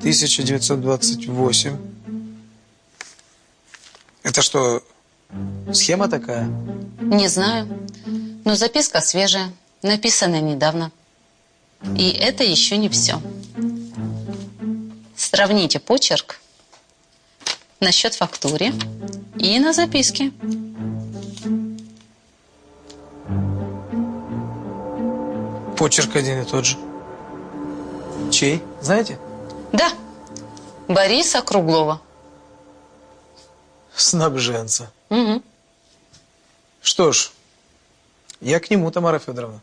1928. Это что, схема такая? Не знаю, но записка свежая, написана недавно. И это еще не все. Сравните почерк на счет фактуре и на записке. Почерк один и тот же. Чей? Знаете? Да, Бориса Круглова. Снабженца. Угу. Что ж, я к нему, Тамара Федоровна.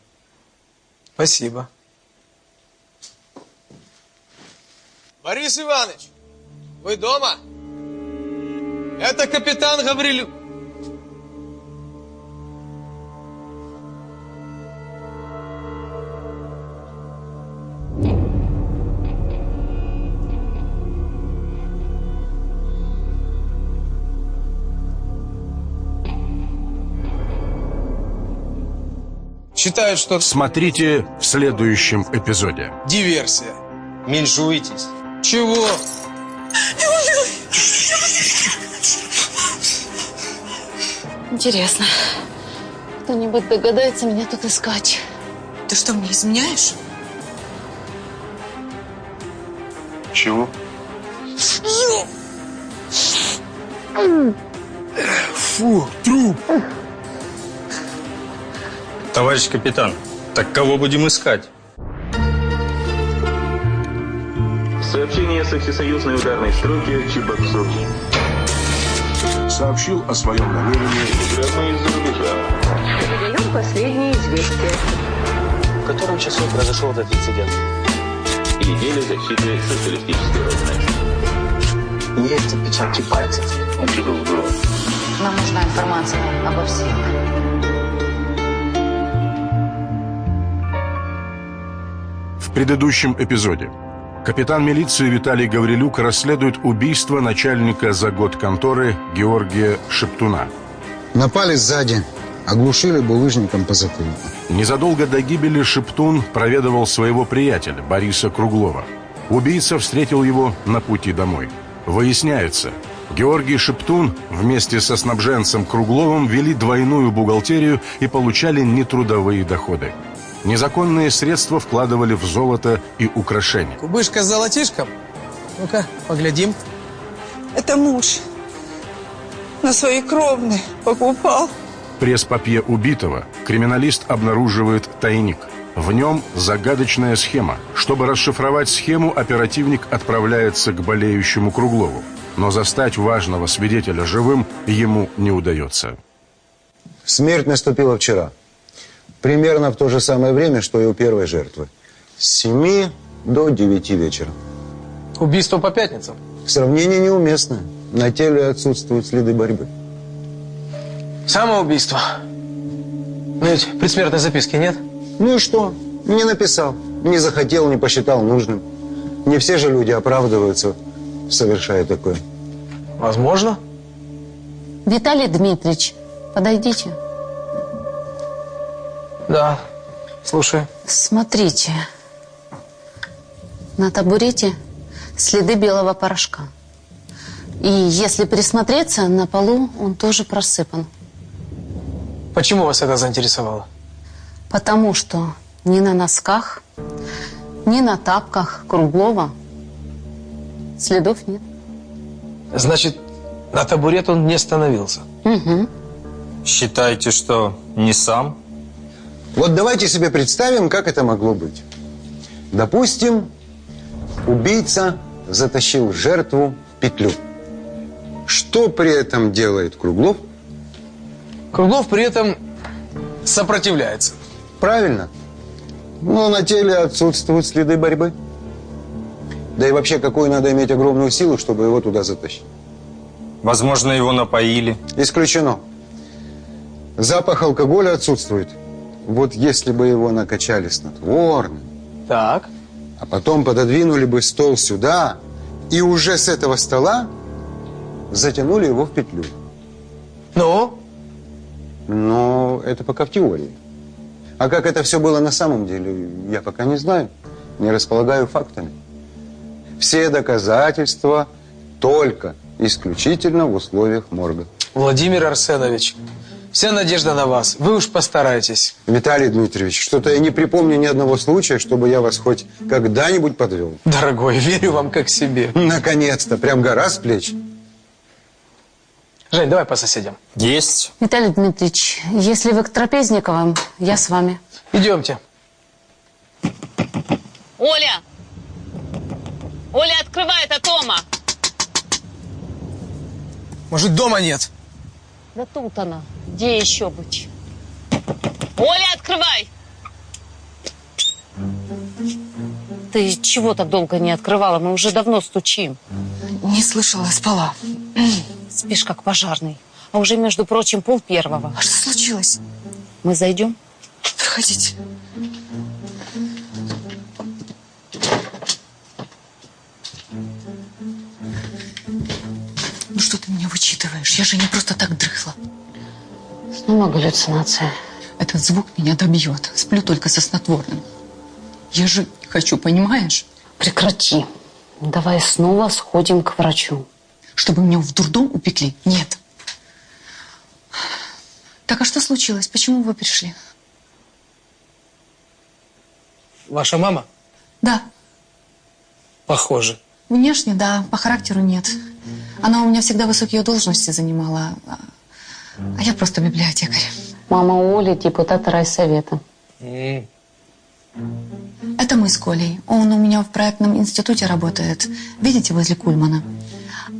Спасибо. Борис Иванович, вы дома? Это капитан Гаврилю. Считают, что Смотрите в следующем эпизоде. диверсия. Меньшуйтесь. Чего? Интересно, кто-нибудь догадается меня тут искать? Ты что, мне изменяешь? Чего? Фу, труп. Товарищ капитан, так кого будем искать? Сообщение со всесоюзной ударной стройки Чебоксур. Сообщил о своем намерении. Прямо из-за рубежа. Передаем последние известия. В котором часу произошел этот инцидент? Неделя защиты социалистической родины. Есть отпечатки пальцев. Нам нужна информация обо всех. Предыдущем эпизоде капитан милиции Виталий Гаврилюк расследует убийство начальника за год конторы Георгия Шептуна. Напали сзади, оглушили булыжником по затылку. Незадолго до гибели Шептун проведывал своего приятеля Бориса Круглова. Убийца встретил его на пути домой. Выясняется, Георгий Шептун вместе со снабженцем Кругловым вели двойную бухгалтерию и получали нетрудовые доходы. Незаконные средства вкладывали в золото и украшения. Кубышка с золотишком? Ну-ка, поглядим. Это муж. На свои кровные покупал. Пресс-папье убитого криминалист обнаруживает тайник. В нем загадочная схема. Чтобы расшифровать схему, оперативник отправляется к болеющему Круглову. Но застать важного свидетеля живым ему не удается. Смерть наступила вчера. Примерно в то же самое время, что и у первой жертвы. С 7 до 9 вечера. Убийство по пятницам. Сравнение неуместное. На теле отсутствуют следы борьбы. Самоубийство. Но ведь предсмертной записки нет. Ну и что? Не написал. Не захотел, не посчитал нужным. Не все же люди оправдываются, совершая такое. Возможно. Виталий Дмитриевич, подойдите. Да, слушай. Смотрите. На табурете следы белого порошка. И если присмотреться, на полу он тоже просыпан. Почему вас это заинтересовало? Потому что ни на носках, ни на тапках Круглова следов нет. Значит, на табурет он не становился. Угу. Считаете, что не сам? Вот давайте себе представим, как это могло быть. Допустим, убийца затащил жертву в петлю. Что при этом делает Круглов? Круглов при этом сопротивляется. Правильно. Но на теле отсутствуют следы борьбы. Да и вообще, какую надо иметь огромную силу, чтобы его туда затащить? Возможно, его напоили. Исключено. Запах алкоголя отсутствует. Вот если бы его накачали снотворным, Так. а потом пододвинули бы стол сюда, и уже с этого стола затянули его в петлю. Ну? Но это пока в теории. А как это все было на самом деле, я пока не знаю. Не располагаю фактами. Все доказательства только исключительно в условиях морга. Владимир Арсенович, вся надежда на вас. Вы уж постарайтесь. Виталий Дмитриевич, что-то я не припомню ни одного случая, чтобы я вас хоть когда-нибудь подвел. Дорогой, верю вам как себе. Наконец-то, прям гора с плеч. Жень, давай по соседям. Есть. Виталий Дмитриевич, если вы к Трапезниковым, я с вами. Идемте. Оля! Оля, открывай, это Тома! Может, дома нет? Да тут она. Где еще быть? Оля, открывай! Ты чего так долго не открывала? Мы уже давно стучим. Не слышала, спала. Спишь как пожарный. А уже, между прочим, пол первого. А что случилось? Мы зайдем? Проходите. Ну что ты меня вычитываешь? Я же не просто так дрыхла. Снова галлюцинация. Этот звук меня добьет. Сплю только со снотворным. Я же не хочу, понимаешь? Прекрати. Давай снова сходим к врачу. Чтобы меня в дурдом упекли? Нет. Так, а что случилось? Почему вы пришли? Ваша мама? Да, Похоже. внешне, да, по характеру нет. Она у меня всегда высокие должности занимала, а- я просто библиотекарь. Мама Оли, депутат райсовета. Это мы с Колей. Он у меня в проектном институте работает. Видите, возле Кульмана.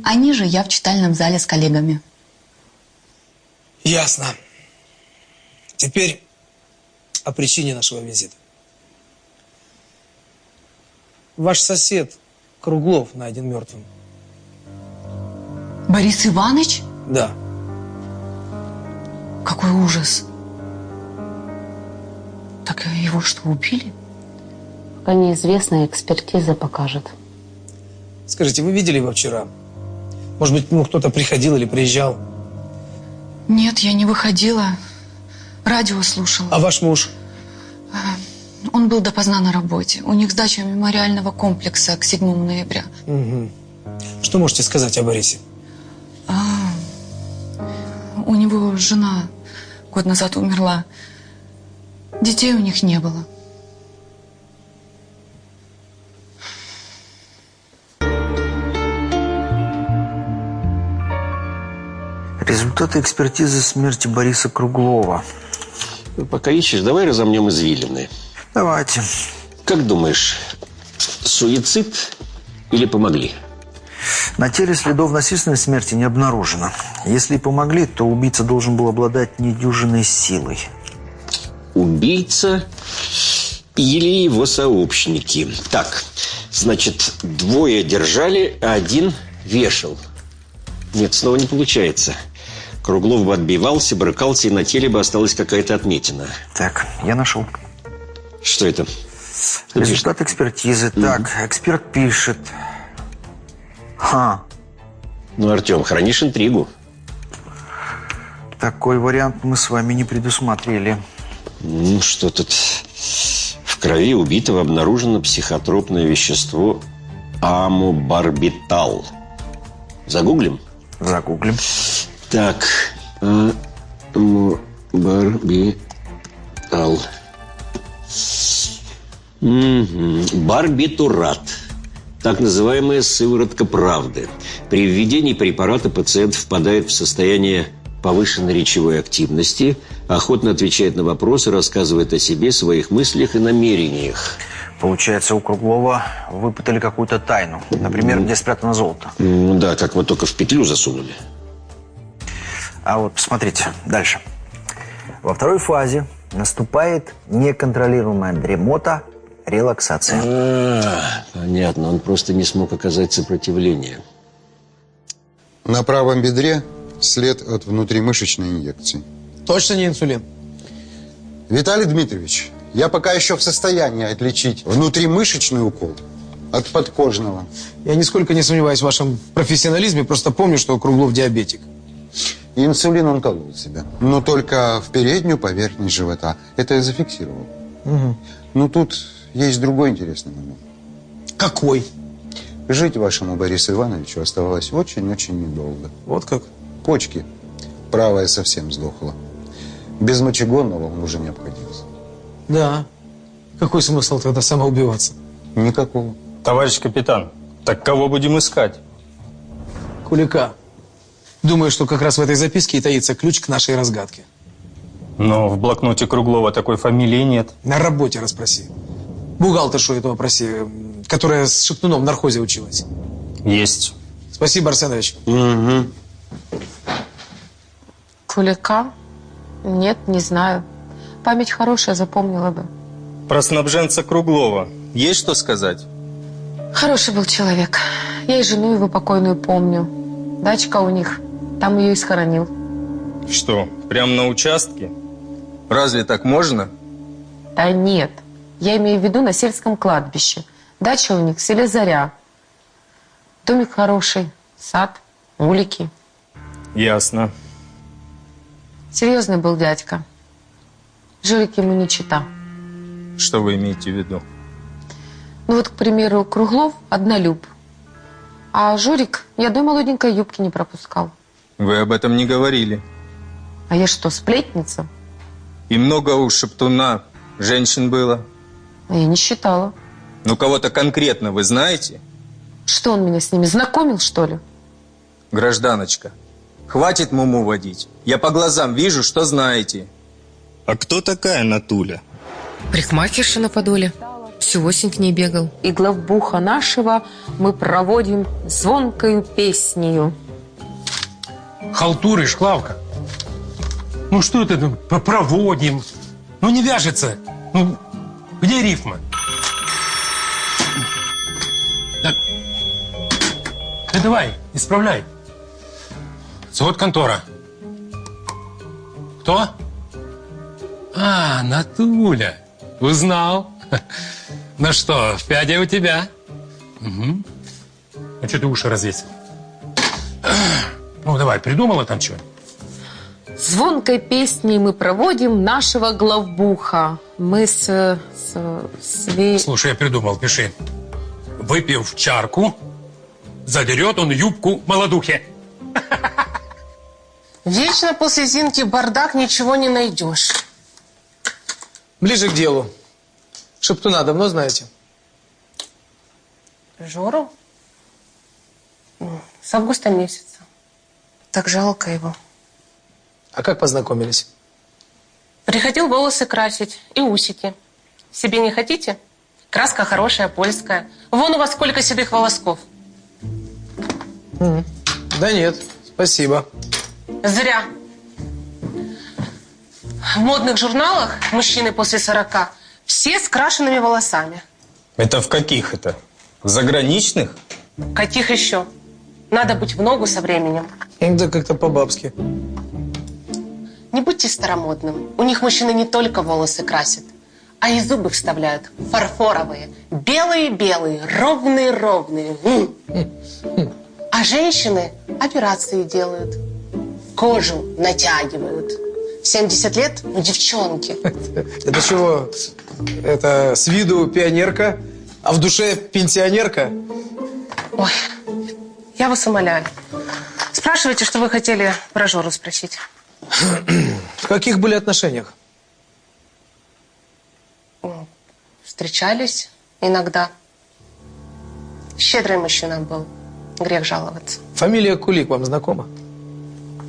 А ниже я в читальном зале с коллегами. Ясно. Теперь о причине нашего визита. Ваш сосед Круглов найден мертвым. Борис Иванович? Да. Какой ужас. Так его что, убили? Пока неизвестно, экспертиза покажет. Скажите, вы видели его вчера? Может быть, ну, кто-то приходил или приезжал? Нет, я не выходила. Радио слушала. А ваш муж? Он был допоздна на работе. У них сдача мемориального комплекса к 7 ноября. Мгм. Что можете сказать о Борисе? А, у него жена год назад умерла. Детей у них не было. Результаты экспертизы смерти Бориса Круглова. Пока ищешь, давай разомнем извилины. Давайте. Как думаешь, суицид или помогли? На теле следов насильственной смерти не обнаружено. Если и помогли, то убийца должен был обладать недюжиной силой. Убийца или его сообщники. Так, значит, двое держали, а один вешал. Нет, снова не получается. Круглов бы отбивался, брыкался, и на теле бы осталась какая-то отметина. Так, я нашел. Что это? Результат экспертизы. Так, эксперт пишет. Ха, Ну, Артем, хранишь интригу. такой вариант мы с вами не предусмотрели. Ну, что тут? В крови убитого обнаружено психотропное вещество амобарбитал. Загуглим? Загуглим. Так, амобарбитал. Мгм. Барбитурат. Так называемая сыворотка правды. При введении препарата пациент впадает в состояние повышенной речевой активности, охотно отвечает на вопросы, рассказывает о себе, своих мыслях и намерениях. Получается, у Круглова выпытали какую-то тайну. Например, где спрятано золото. Да, как вот только в петлю засунули. А вот посмотрите, дальше. Во второй фазе наступает неконтролируемая дремота, релаксация. А, понятно, он просто не смог оказать сопротивление. На правом бедре след от внутримышечной инъекции. Точно не инсулин? Виталий Дмитриевич, я пока еще в состоянии отличить внутримышечный укол от подкожного. Я нисколько не сомневаюсь в вашем профессионализме, просто помню, что Круглов диабетик. Инсулин он колол себя, но только в переднюю поверхность живота. Это я зафиксировал. Но тут есть другой интересный момент. Какой? Жить вашему Борису Ивановичу оставалось очень-очень недолго. Вот как? Почки правая совсем сдохла. Без мочегонного он уже не обходился. Да. Какой смысл тогда самоубиваться? Никакого. Товарищ капитан, так кого будем искать? Кулика. Думаю, что как раз в этой записке и таится ключ к нашей разгадке. Но в блокноте Круглова такой фамилии нет. На работе расспроси. Бухгалтершу этого проси, которая с Шептуном в нархозе училась. Есть. Спасибо, Арсенович. Угу. Кулика? Нет, не знаю. Память хорошая, запомнила бы. Про снабженца Круглова есть что сказать? Хороший был человек. Я и жену его покойную помню. Дачка у них. Там ее и схоронил. Что, прямо на участке? Разве так можно? Да нет. Я имею в виду на сельском кладбище. Дача у них в селе Заря. Домик хороший, сад, улики. Ясно. Серьезный был дядька. Жулик ему не чита. Что вы имеете в виду? Ну вот, к примеру, Круглов – однолюб. А Журик ни одной молоденькой юбки не пропускал. Вы об этом не говорили. А я что, сплетница? И много у Шептуна женщин было. А я не считала. Ну, кого-то конкретно вы знаете? Что он меня с ними знакомил, что ли? Гражданочка, хватит муму водить. Я по глазам вижу, что знаете. А кто такая Натуля? Парикмахерша на Подоле. Всю осень к ней бегал. И главбуха нашего мы проводим звонкою песнею. Халтуришь, Клавка. Ну что это проводим? Ну не вяжется. Ну, где рифма? Так. Ты давай, исправляй. Вот контора. Кто? А, Натуля. Узнал. Ну что, в пяде у тебя? Угу. А что ты уши развесил? Ну, давай, придумала там что? Звонкой песней мы проводим нашего главбуха. Мы с... с... с Ви- Слушай, я придумал, пиши. Выпив чарку, задерет он юбку молодухе. Вечно после Зинки бардак ничего не найдешь. Ближе к делу. Шептуна давно знаете? Жору? С августа месяца. Так жалко его. А как познакомились? Приходил волосы красить и усики. Себе не хотите? Краска хорошая, польская. Вон у вас сколько седых волосков. Да нет, спасибо. Зря. В модных журналах мужчины после 40 все с крашенными волосами. Это в каких это? В заграничных? Каких еще? Надо быть в ногу со временем. Да как-то по-бабски. Не будьте старомодным. У них мужчины не только волосы красят, а и зубы вставляют. Фарфоровые. Белые-белые, ровные-ровные. М. А женщины операции делают. Кожу натягивают. В 70 лет ну, девчонки. Это чего? Это с виду пионерка, а в душе пенсионерка? Ой, я вас умоляю. Спрашивайте, что вы хотели про Жору спросить. В каких были отношениях? Встречались иногда. Щедрый мужчина был. Грех жаловаться. Фамилия Кулик вам знакома?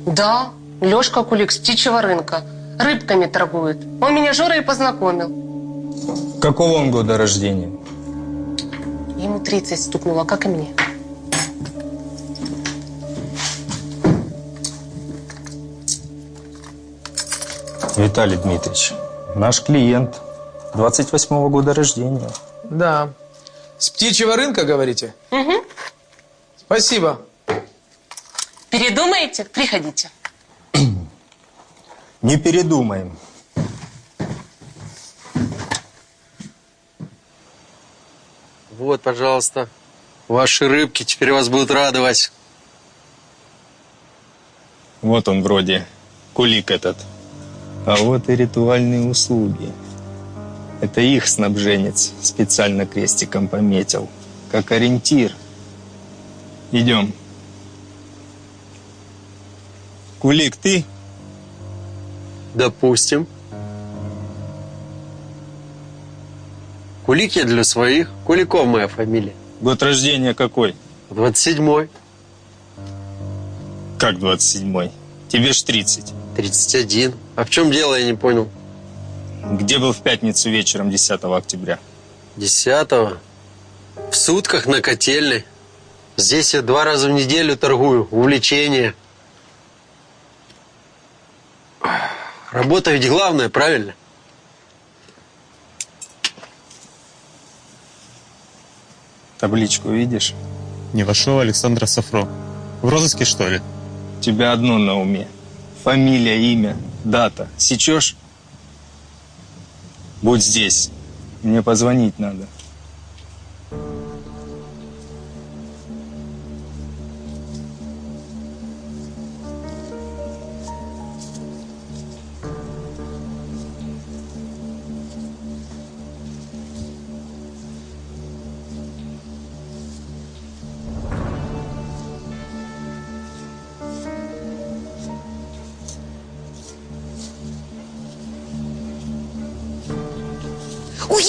Да, Лешка Кулик с птичьего рынка. Рыбками торгует. Он меня Жора и познакомил. Какого он года рождения? Ему 30 стукнуло, как и мне. Виталий Дмитриевич, наш клиент. 28-го года рождения. Да. С птичьего рынка, говорите? Угу. Спасибо. Передумаете? Приходите. Не передумаем. Вот, пожалуйста, ваши рыбки теперь вас будут радовать. Вот он вроде, кулик этот. А вот и ритуальные услуги. Это их снабженец специально крестиком пометил, как ориентир. Идем. Кулик, ты Допустим. Кулик я для своих. Куликов моя фамилия. Год рождения какой? 27-й. Как 27-й? Тебе ж 30. 31. А в чем дело, я не понял. Где был в пятницу вечером 10 октября? 10 В сутках на котельной. Здесь я два раза в неделю торгую. Увлечение. Работа ведь главное, правильно? Табличку видишь? Не вошел Александра Сафро. В розыске, что ли? Тебя одно на уме. Фамилия, имя, дата. Сечешь? Будь здесь. Мне позвонить надо.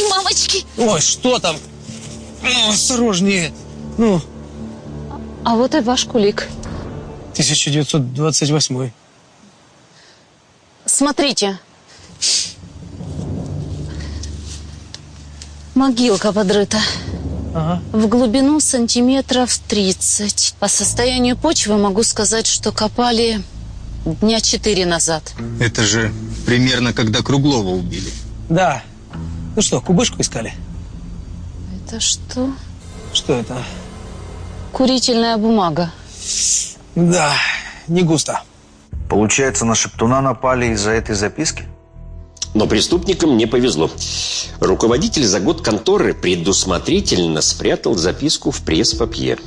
Ой, мамочки! Ой, что там? Ну, осторожнее. Ну, А вот и ваш кулик. 1928. Смотрите. Могилка подрыта. Ага. В глубину сантиметров 30. По состоянию почвы могу сказать, что копали дня четыре назад. Это же примерно когда Круглова убили. Да. Ну что, кубышку искали? Это что? Что это? Курительная бумага. Да, не густо. Получается, на Шептуна напали из-за этой записки? Но преступникам не повезло. Руководитель за год конторы предусмотрительно спрятал записку в пресс-папье.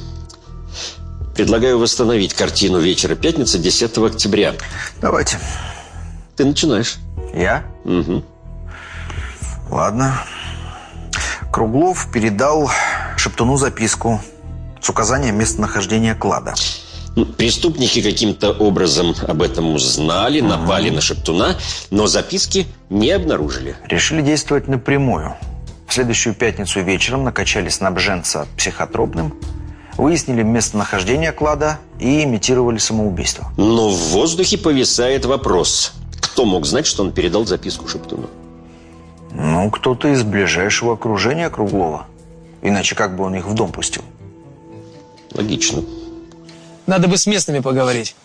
Предлагаю восстановить картину вечера пятницы 10 октября. Давайте. Ты начинаешь. Я? Угу. Ладно. Круглов передал Шептуну записку с указанием местонахождения клада. Ну, Преступники каким-то образом об этом узнали, напали на Шептуна, но записки не обнаружили. Решили действовать напрямую. В следующую пятницу вечером накачали снабженца психотропным, выяснили местонахождение клада и имитировали самоубийство. Но в воздухе повисает вопрос. Кто мог знать, что он передал записку Шептуну? Ну, кто-то из ближайшего окружения Круглова. Иначе как бы он их в дом пустил? Логично. Надо бы с местными поговорить.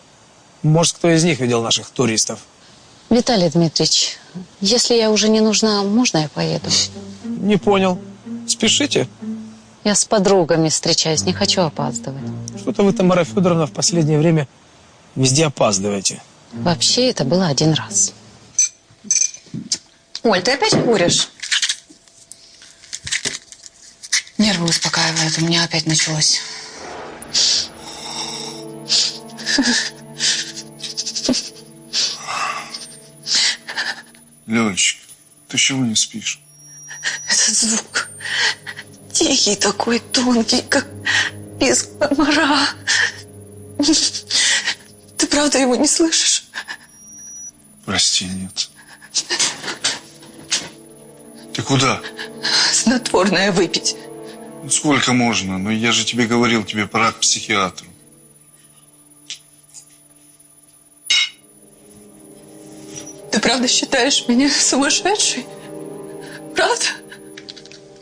Может, кто из них видел наших туристов? Виталий Дмитриевич, если я уже не нужна, можно я поеду? Не понял. Спешите. Я с подругами встречаюсь, не хочу опаздывать. Что-то вы, Тамара Федоровна, в последнее время везде опаздываете. Вообще, это было один раз. Оль, ты опять куришь? Нервы успокаивает, у меня опять началось. Леночка, ты чего не спишь? Этот звук тихий такой, тонкий, как писк комара. Ты правда его не слышишь? Прости, нет. Ты куда? Снотворное выпить. Ну, сколько можно? Ну, я же тебе говорил, тебе пора к психиатру. Ты правда считаешь меня сумасшедшей? Правда?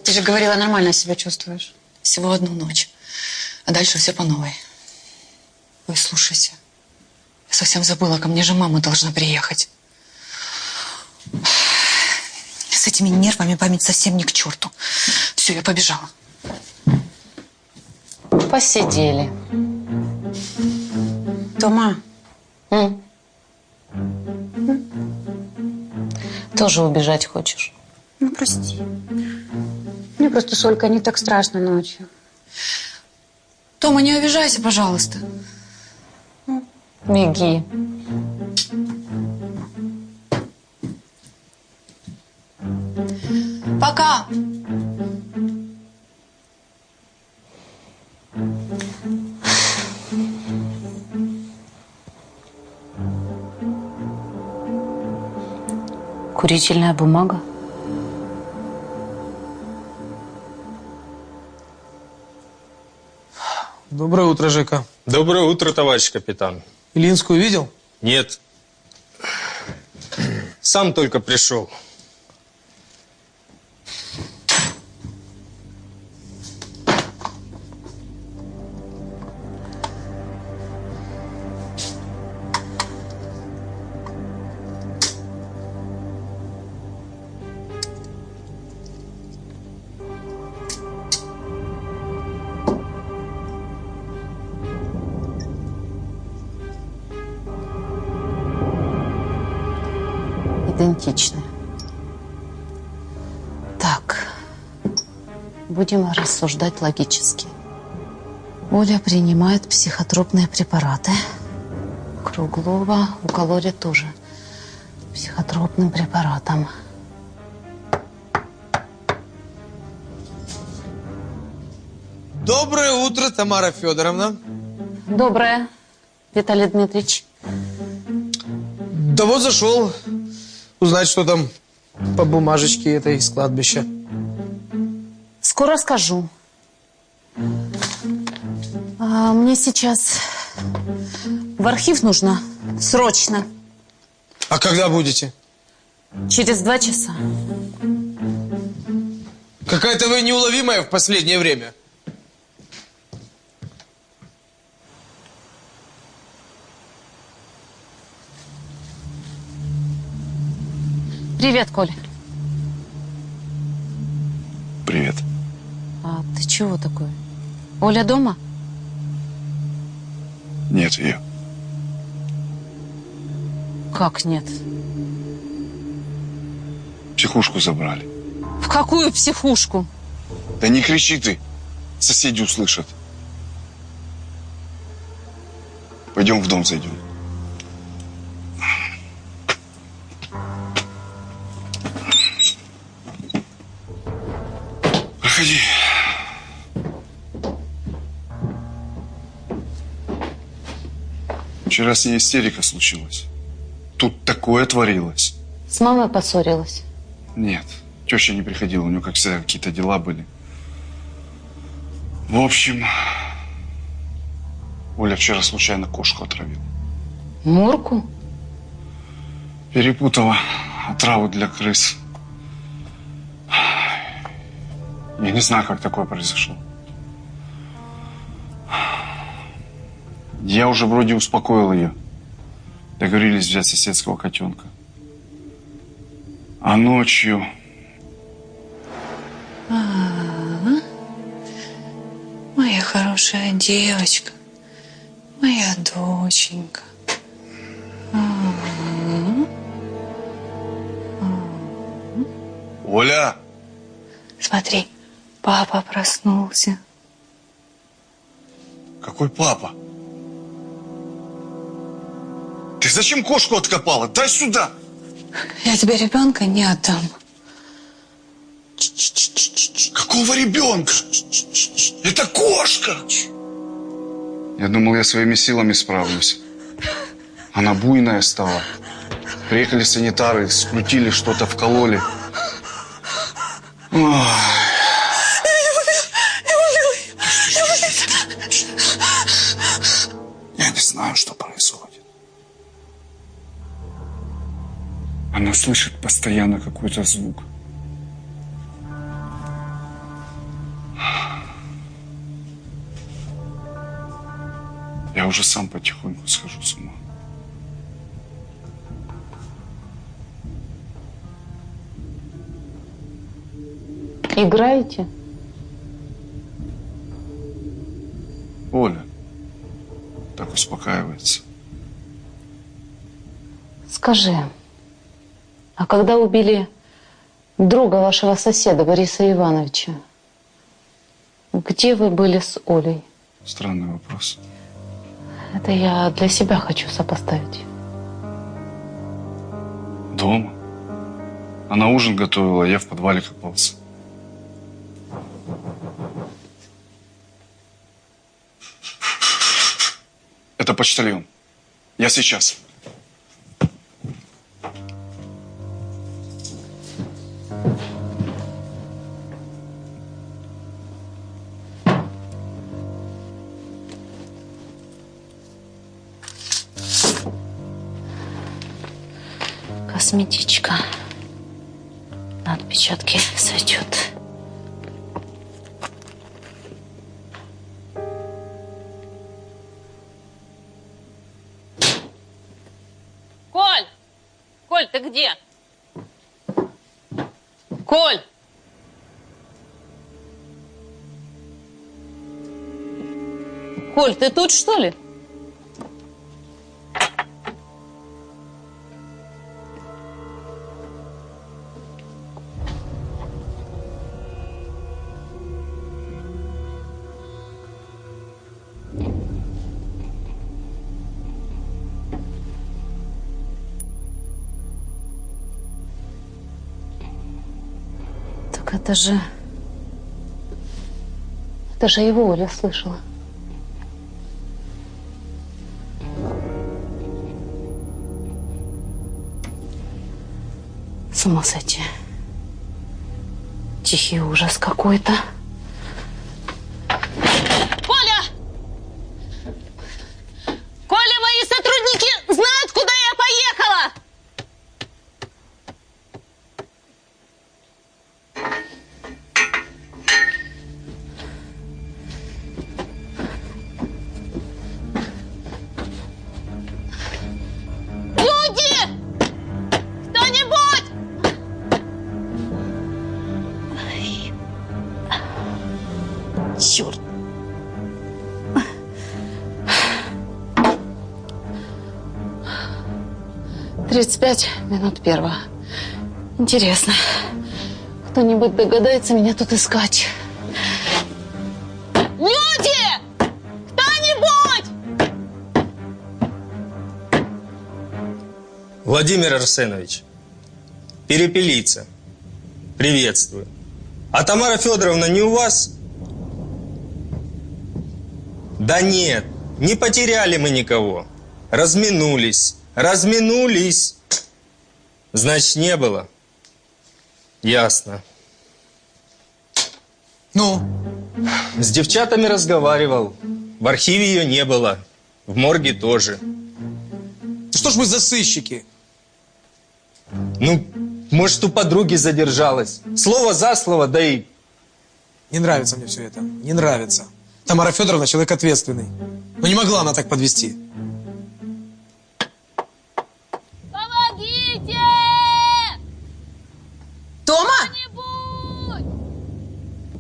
Ты же говорила, нормально себя чувствуешь. Всего одну ночь. А дальше все по новой. Ой, слушайте. Я совсем забыла, ко мне же мама должна приехать. С этими нервами память совсем не к черту. Все, я побежала. Посидели. Тома, М? Тоже убежать хочешь? ну прости. Мне просто, Солька, не так страшно ночью. Тома, не обижайся, пожалуйста. Беги. Пока. Курительная бумага. Доброе утро, Жека. Доброе утро, товарищ капитан. Ильинскую видел? Нет. Сам только пришел. Будем рассуждать логически. Оля принимает психотропные препараты. Круглова укололи тоже психотропным препаратом. Доброе утро, Тамара Федоровна. Доброе, Виталий Дмитриевич. Да вот зашел узнать, что там по бумажечке этой из кладбища. Скоро скажу. А, мне сейчас в архив нужно. Срочно. А когда будете? Через два часа. Какая-то вы неуловимая в последнее время. Привет, Коль. Привет. А ты чего такой? Оля дома? Нет ее. Как нет? Психушку забрали. В какую психушку? Да не кричи ты. Соседи услышат. Пойдем в дом зайдем. Вчера с ней истерика случилась. Тут такое творилось. С мамой поссорилась. Нет, теща не приходила, у нее, как всегда, какие-то дела были. В общем, Оля вчера случайно кошку отравила. Мурку? Перепутала отраву для крыс. Я не знаю, как такое произошло. Я уже вроде успокоил ее. Договорились взять соседского котенка. А ночью... А, моя хорошая девочка, моя доченька. А, Оля! Смотри, папа проснулся. Какой папа? Ты зачем кошку откопала? Дай сюда! Я тебе ребенка не отдам. Какого ребенка? Это кошка! Я думал, я своими силами справлюсь. Она буйная стала. Приехали санитары, скрутили, что-то вкололи. Ой. Слышит постоянно какой-то звук. Я уже сам потихоньку схожу с ума. Играете? Оля так успокаивается. Скажи, а когда убили друга вашего соседа, Бориса Ивановича, где вы были с Олей? Странный вопрос. Это я для себя хочу сопоставить. Дома. Она ужин готовила, а я в подвале копался. Это почтальон. Я сейчас. Косметичка. На отпечатке сойдет. Коль! Коль, ты где? Коль! Коль, ты тут, что ли? Это же... Это же его Оля слышала. С ума сойти. Тихий ужас какой-то. 35 минут первого. Интересно, кто-нибудь догадается меня тут искать? Люди! Кто-нибудь! Владимир Арсенович, перепелица, приветствую. А Тамара Федоровна не у вас? Да нет, не потеряли мы никого. Разминулись. Разминулись. Значит, не было. Ясно. Ну? С девчатами разговаривал. В архиве ее не было. В морге тоже. Что ж мы за сыщики? Ну, может, у подруги задержалась. Слово за слово, да и... Не нравится мне все это. Не нравится. Тамара Федоровна человек ответственный. Но не могла она так подвести. Тома?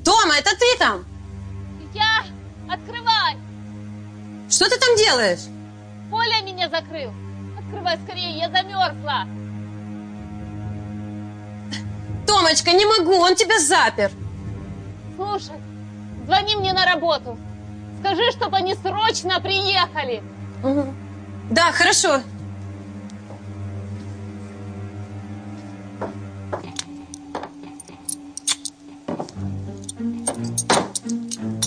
Тома, это ты там? Я? Открывай! Что ты там делаешь? Коля меня закрыл. Открывай скорее, я замерзла. Томочка, не могу, он тебя запер. Слушай, звони мне на работу. Скажи, чтобы они срочно приехали. Да, хорошо.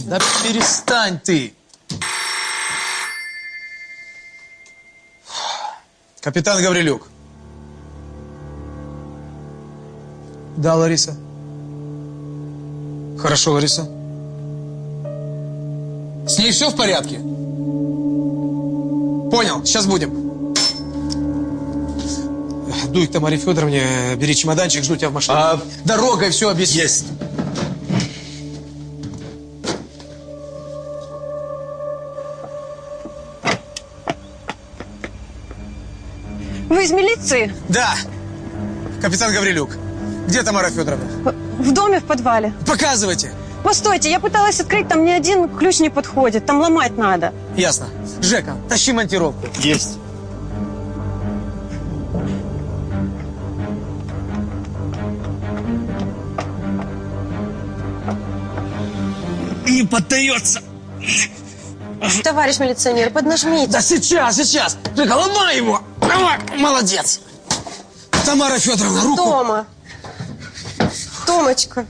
Да перестань ты! Капитан Гаврилюк. Да, Лариса. Хорошо, Лариса. С ней все в порядке? Понял, сейчас будем. Дуй к Тамаре Федоровне, бери чемоданчик, жду тебя в машине. А... Дорогой все объясню. Есть. Вы из милиции? Да. Капитан Гаврилюк. Где Тамара Федоровна? В доме в подвале. Показывайте. Постойте, я пыталась открыть, там ни один ключ не подходит, там ломать надо. Ясно. Жека, тащи монтировку. Есть. Не поддается. Товарищ милиционер, поднажмите. Да сейчас, сейчас. Жека, ломай его. Давай, молодец. Тамара Федоровна, руку. Тома. Томочка.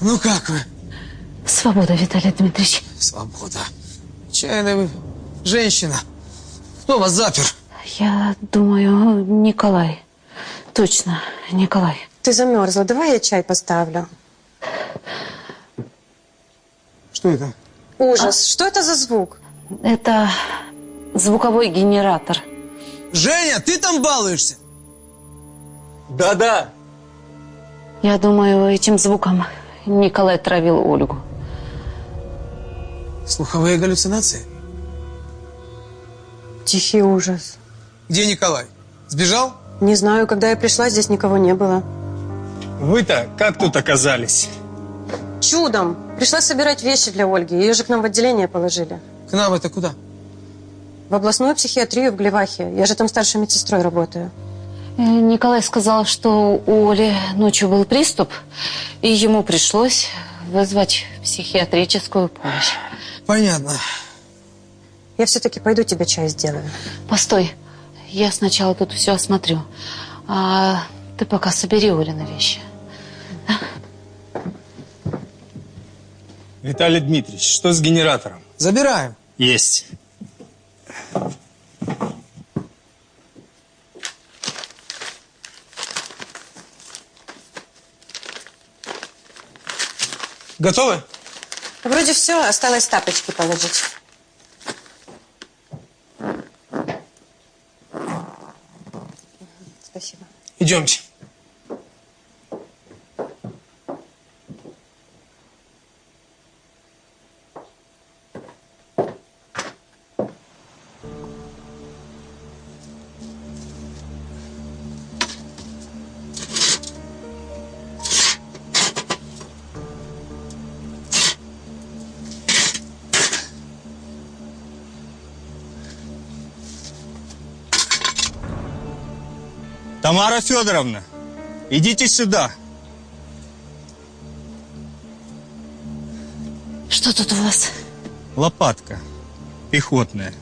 Ну как вы? Свобода, Виталий Дмитриевич. Свобода. Чайная вы женщина. Кто вас запер? Я думаю, Николай. Точно, Николай. Ты замерзла, давай я чай поставлю. Что это? Ужас, что это за звук? Это звуковой генератор. Женя, ты там балуешься? Да-да. Я думаю, этим звуком Николай травил Ольгу. Слуховые галлюцинации? Тихий ужас. Где Николай? Сбежал? Не знаю, когда я пришла, здесь никого не было. Вы-то как тут оказались? Чудом. Пришла собирать вещи для Ольги. Ее же к нам в отделение положили. К нам это куда? В областную психиатрию в Глевахе. Я же там старшей медсестрой работаю. Э, Николай сказал, что у Оли ночью был приступ, и ему пришлось вызвать психиатрическую помощь. Понятно. Я все-таки пойду тебе чай сделаю. Постой, я сначала тут все осмотрю. А ты пока собери Олины вещи. Виталий Дмитриевич, что с генератором? Забираем. Есть. Готовы? Вроде все, осталось тапочки положить. Спасибо. Идемте. Тамара Федоровна, идите сюда. Что тут у вас? Лопатка. Пехотная.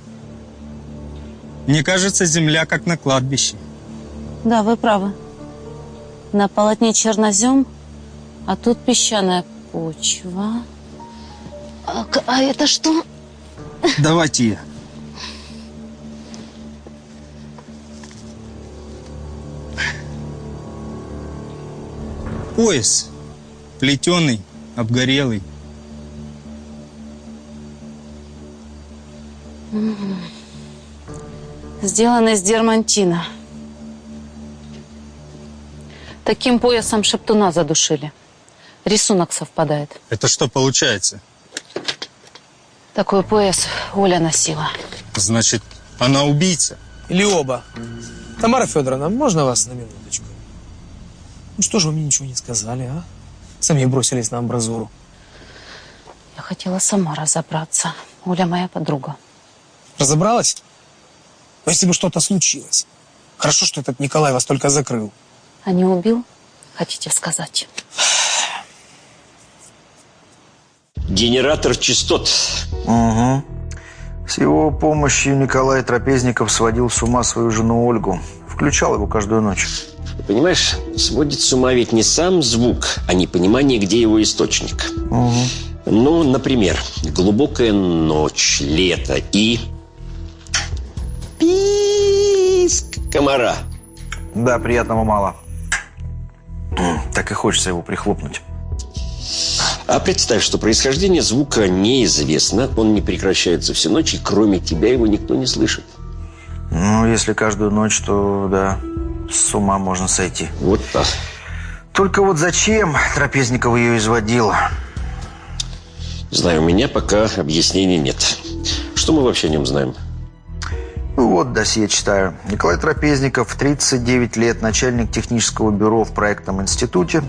Мне кажется, земля как на кладбище. Да, вы правы. На полотне чернозем, а тут песчаная почва. А, а это что? Давайте я. Пояс. Плетеный, обгорелый. М. Сделано из дермантина. Таким поясом шептуна задушили. Рисунок совпадает. Это что получается? Такой пояс Оля носила. Значит, она убийца. Или оба. Тамара Федоровна, можно вас на минуточку? Ну что же вы мне ничего не сказали, а? Сами бросились на амбразуру. Я хотела сама разобраться. Оля моя подруга. Разобралась? Но если бы что-то случилось. Хорошо, что этот Николай вас только закрыл. А не убил? Хотите сказать? Генератор частот. Угу. С его помощью Николай Трапезников сводил с ума свою жену Ольгу. Включал его каждую ночь. Понимаешь, сводит с ума ведь не сам звук, а непонимание, где его источник. Ну, например, глубокая ночь, лето и... Писк комара. Да, приятного мало. Так и хочется его прихлопнуть. А представь, что происхождение звука неизвестно, он не прекращается всю ночь, и кроме тебя его никто не слышит. Ну, если каждую ночь, то да, с ума можно сойти. Вот так. Только вот зачем Трапезников ее изводил? Знаю, у меня пока объяснений нет. Что мы вообще о нем знаем? Ну вот, досье читаю. Николай Трапезников, 39 лет, начальник технического бюро в проектном институте.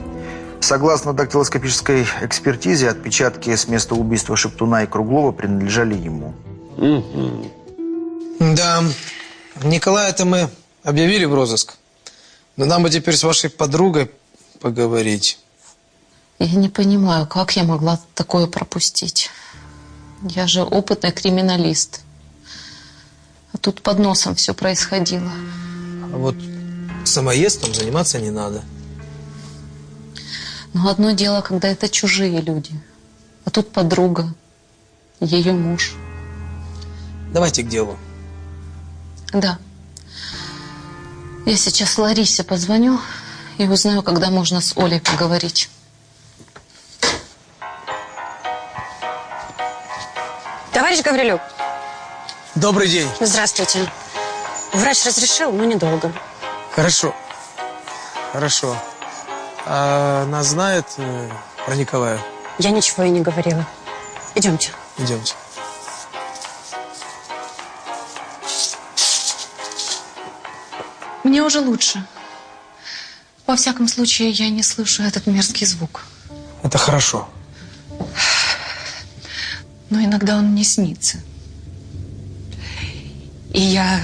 Согласно дактилоскопической экспертизе, отпечатки с места убийства Шептуна и Круглова принадлежали ему. Да, Николая-то мы объявили в розыск. Но нам бы теперь с вашей подругой поговорить. Я не понимаю, как я могла такое пропустить. Я же опытный криминалист. А тут под носом все происходило. А вот самоедством заниматься не надо. Но одно дело, когда это чужие люди. А тут подруга, ее муж. Давайте к делу. Да. Я сейчас Ларисе позвоню и узнаю, когда можно с Олей поговорить. Товарищ Гаврилюк, Добрый день. здравствуйте. Врач разрешил, но недолго. Хорошо. Хорошо. А она знает э, про Николая? Я ничего и не говорила. Идемте. Идемте. Мне уже лучше. Во всяком случае, я не слышу этот мерзкий звук. Это хорошо. Но иногда он мне снится. И я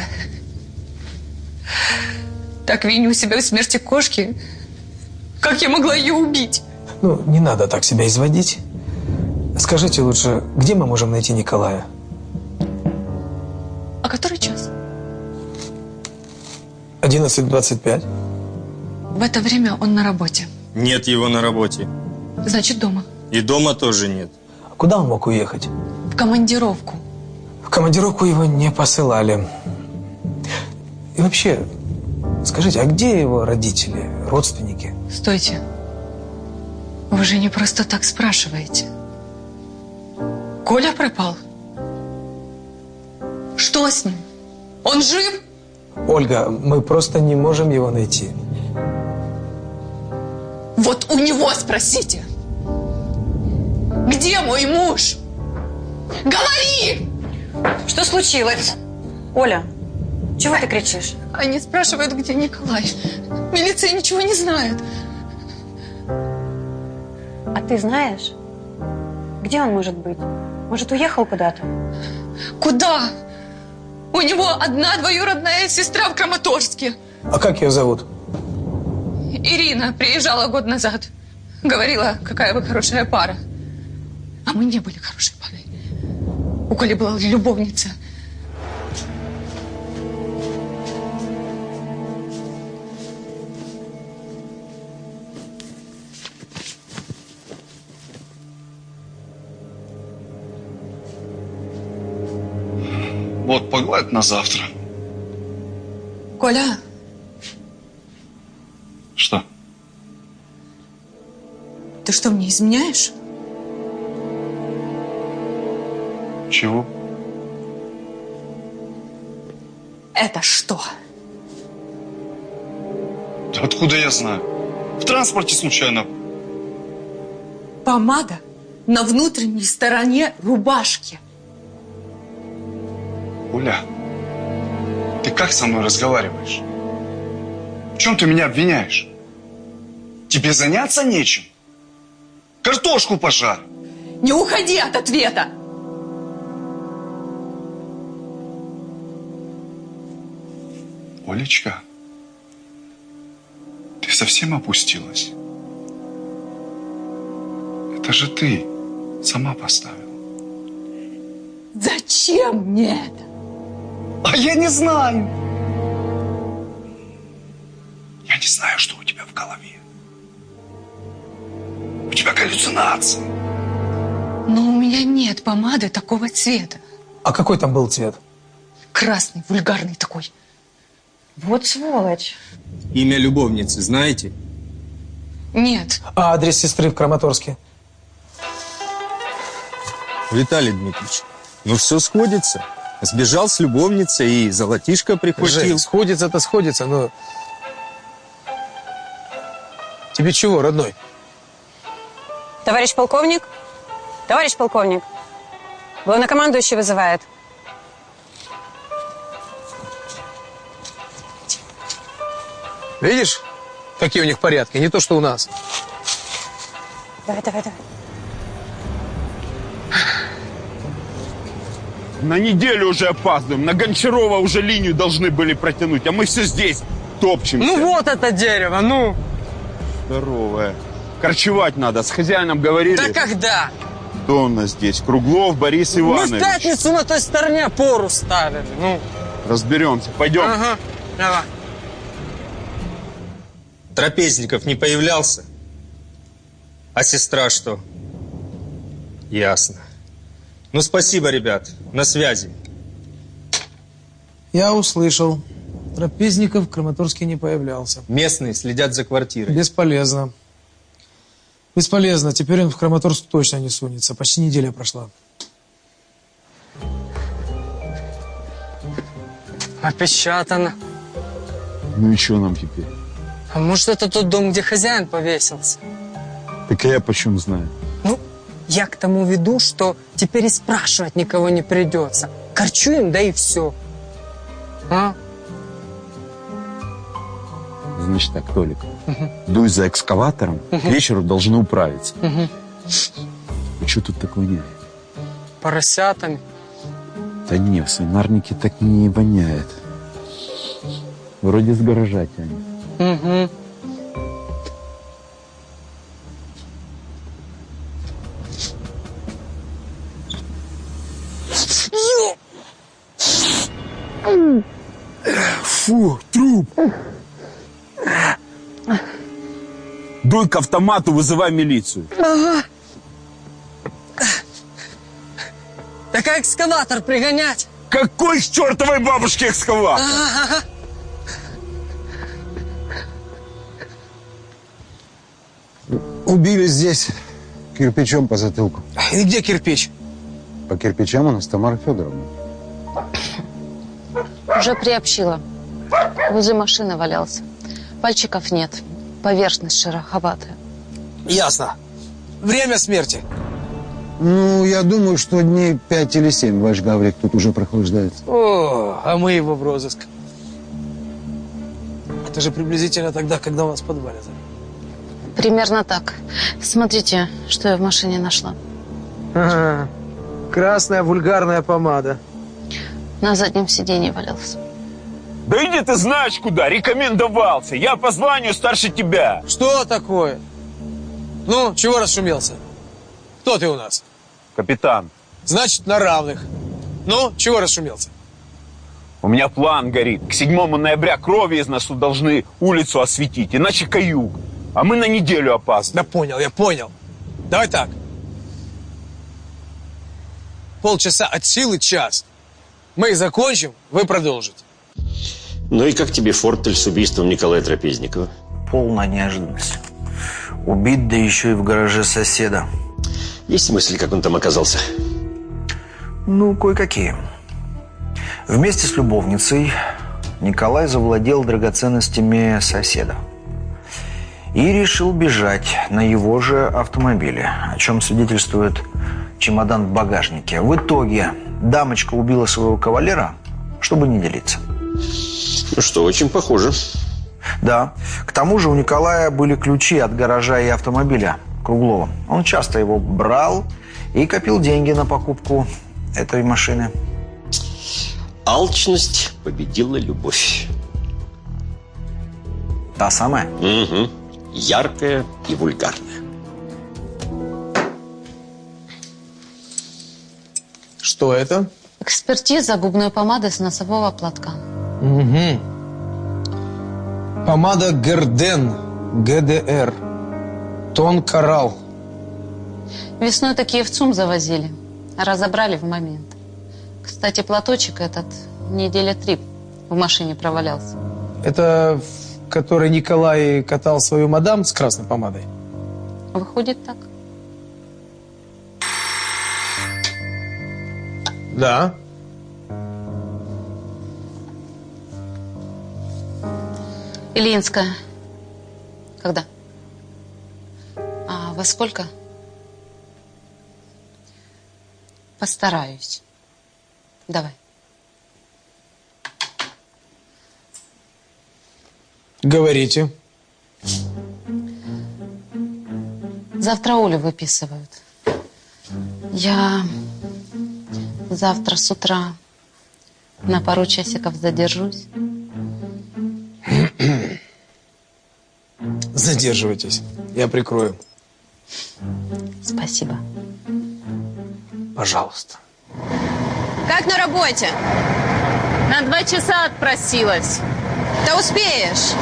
так виню себя в смерти кошки. Как я могла ее убить? Ну, не надо так себя изводить. Скажите лучше, где мы можем найти Николая? А который час? 11.25. В это время он на работе. Нет его на работе. Значит, дома. И дома тоже нет. А куда он мог уехать? В командировку. В командировку его не посылали. И вообще, скажите, а где его родители, родственники? Стойте. Вы же не просто так спрашиваете. Коля пропал? Что с ним? Он жив? Ольга, мы просто не можем его найти. Вот у него спросите. Где мой муж? Говори! Что случилось? Оля, чего ты кричишь? Они спрашивают, где Николай. Милиция ничего не знает. А ты знаешь, где он может быть? Может, уехал куда-то? Куда? У него одна двоюродная сестра в Краматорске. А как ее зовут? Ирина приезжала год назад. Говорила, какая вы хорошая пара. А мы не были хорошей парой. У Коли была любовница. Вот, погладь на завтра. Коля, Что? ты что, мне изменяешь? Чего? Это что? Да откуда я знаю? В транспорте случайно. Помада на внутренней стороне рубашки. Оля, ты как со мной разговариваешь? В чем ты меня обвиняешь? Тебе заняться нечем? Картошку пожар. Не уходи от ответа! Олечка, ты совсем опустилась? Это же ты сама поставила. Зачем мне это? А я не знаю. Я не знаю, что у тебя в голове. У тебя галлюцинации. Но у меня нет помады такого цвета. А какой там был цвет? Красный, вульгарный такой. Вот сволочь. Имя любовницы знаете? Нет. А адрес сестры в Краматорске? Виталий Дмитриевич, ну все сходится. Сбежал с любовницей и золотишко прихватил. Жень, сходится-то сходится, но... Тебе чего, родной? Товарищ полковник? Товарищ полковник, главнокомандующий вызывает. Видишь, какие у них порядки? Не то, что у нас. Давай, давай, давай. На неделю уже опаздываем. На Гончарова уже линию должны были протянуть, а мы все здесь топчемся. Ну вот это дерево, ну! Здоровое. Корчевать надо, с хозяином говорили. Да когда? Кто у нас здесь? Круглов Борис Мы в Иванович. пятницу на той стороне пору ставили, ну. Разберемся. Пойдем. Ага, давай. Трапезников не появлялся? А сестра что? Ясно. Ну, спасибо, ребят. На связи. Я услышал. Трапезников в Краматорске не появлялся. Местные следят за квартирой. Бесполезно. Бесполезно. Теперь он в Краматорск точно не сунется. Почти неделя прошла. Опечатано. Ну и что нам теперь? А может, это тот дом, где хозяин повесился? Так я почем знаю? Я к тому веду, что теперь и спрашивать никого не придется. Корчуем, да и все. А? Значит так, Толик, дуй за экскаватором, к вечеру должны управиться. Мгм. И что тут так воняет? Поросятами. Да не, в свинарнике так не воняет. Вроде с гаража тянет. Угу. Фу, труп. Дуй к автомату, вызывай милицию. Ага. Так а экскаватор пригонять? Какой с чертовой бабушки экскаватор? Ага. Убили здесь кирпичом по затылку. И где кирпич? По кирпичам у нас Тамара Федоровна. Уже приобщила. Возле машины валялся. Пальчиков нет. Поверхность шероховатая. Ясно. Время смерти. Ну, я думаю, что дней пять или семь ваш Гаврик тут уже прохлаждается. О, а мы его в розыск. Это же приблизительно тогда, когда у нас в подвале. Примерно так. Смотрите, что я в машине нашла. Ага. Красная вульгарная помада. На заднем сиденье валялся. Да иди ты знаешь куда, рекомендовался. Я по званию старше тебя. Что такое? Ну, чего расшумелся? Кто ты у нас? Капитан, Значит, на равных. Ну, чего расшумелся? у меня план горит. К 7 ноября крови из носу должны улицу осветить, иначе каюк. А мы на неделю опаздываем. Да понял, я понял. Давай так. Полчаса от силы час. Мы закончим, вы продолжите. Ну и как тебе фортель с убийством Николая Трапезникова? Полная неожиданность. Убит, да еще и в гараже соседа. Есть мысль, как он там оказался? Ну, кое-какие. Вместе с любовницей Николай завладел драгоценностями соседа. И решил бежать на его же автомобиле, о чем свидетельствует чемодан в багажнике. В итоге дамочка убила своего кавалера, чтобы не делиться. Ну что, очень похоже. Да. К тому же у Николая были ключи от гаража и автомобиля Круглова. Он часто его брал и копил деньги на покупку этой машины. Алчность победила любовь. Та самая? Угу. Яркая и вульгарная. Что это? Экспертиза губной помады с носового платка. Угу. Помада Герден, ГДР. Тон Коралл. Весной такие в ЦУМ завозили. Разобрали в момент. Кстати, платочек этот недели три в машине провалялся. Это в которой Николай катал свою мадам с красной помадой? Выходит так. Да. Ильинская. Когда? А во сколько? Постараюсь. Давай. Говорите. Завтра Олю выписывают. Я завтра с утра на пару часиков задержусь. Задерживайтесь. Я прикрою. Спасибо. Пожалуйста. Как на работе? На два часа отпросилась. Да успеешь.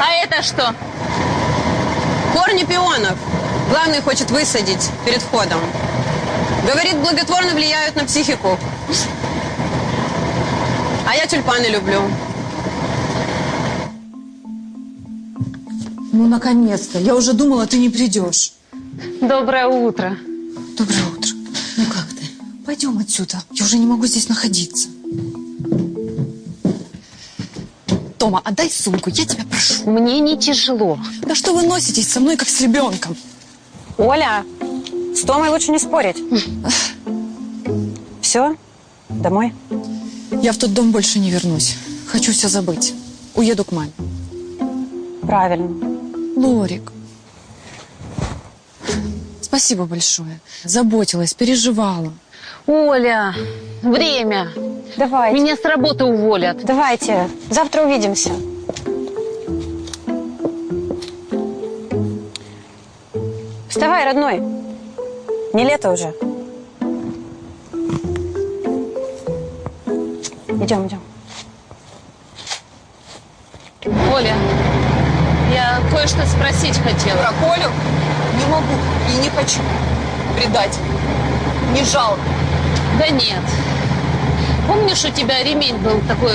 А это что? Корни пионов. Главный хочет высадить перед входом. Говорит, благотворно влияют на психику. А я тюльпаны люблю. Ну, наконец-то. Я уже думала, ты не придешь. Доброе утро. Доброе утро. Ну как ты? Пойдем отсюда. Я уже не могу здесь находиться. Тома, отдай сумку, я тебя прошу. Мне не тяжело. Да что вы носитесь со мной, как с ребенком? Оля, с Томой лучше не спорить. Все? Домой? Я в тот дом больше не вернусь. Хочу все забыть. Уеду к маме. Правильно. Лорик. Спасибо большое. Заботилась, переживала. Оля, время. Давайте. Меня с работы уволят. Давайте. Завтра увидимся. Вставай, родной. Не лето уже. Идем, идем. Оля, я кое-что спросить хотела. Про Колю? Не могу и не хочу. Предать. Не жалко. Да нет. Помнишь, у тебя ремень был такой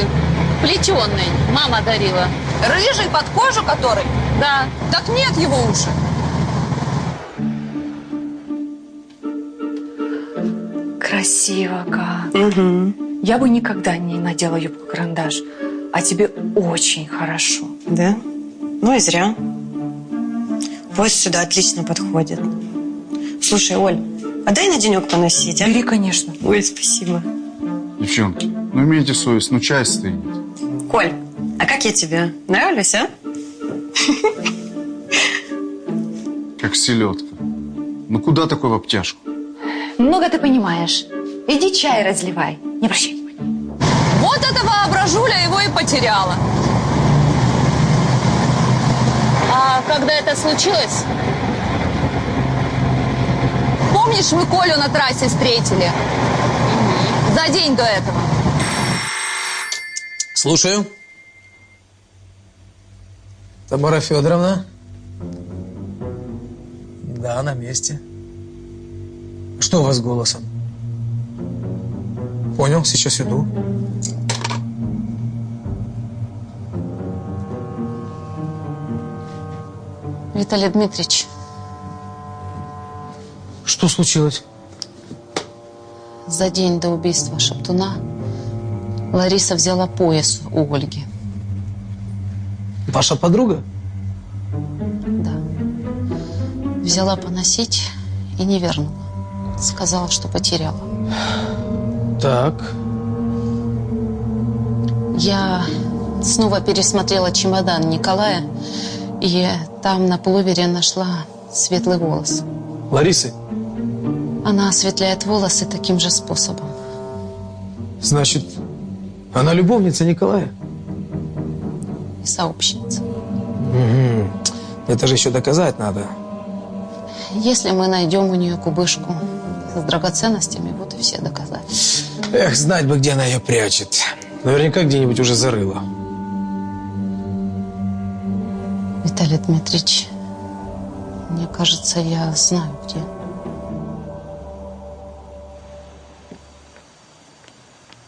плетеный? Мама дарила. Рыжий под кожу который? Да. Так нет его уже. Красиво как. Я бы никогда не надела юбку-карандаш. А тебе очень хорошо. Да? Ну и зря. Вот сюда отлично подходит. Слушай, Оль, а дай на денек поносить, а? Бери, конечно. Ой, спасибо. Девчонки, ну имейте совесть, ну чай стынет. Коль, а как я тебе? Нравлюсь, а? Как селедка. Ну куда такой в обтяжку? Много ты понимаешь. Иди чай разливай. Не прощай. Вот это воображуля его и потеряла. А когда это случилось? Помнишь, мы Колю на трассе встретили? За день до этого. Слушаю. Тамара Федоровна? Да, на месте. Что у вас с голосом? Понял, сейчас иду. Виталий Дмитриевич, Что случилось? за день до убийства Шептуна Лариса взяла пояс у Ольги. Ваша подруга? Взяла поносить и не вернула. Сказала, что потеряла. Так. Я снова пересмотрела чемодан Николая, и там на пуловере нашла светлый волос. Ларисы? Она осветляет волосы таким же способом. Значит, она любовница Николая? И сообщница. Угу. Это же еще доказать надо. Если мы найдем у нее кубышку с драгоценностями, вот и все доказательства. Эх, знать бы, где она ее прячет. Наверняка где-нибудь уже зарыла. Виталий Дмитриевич, мне кажется, я знаю, где.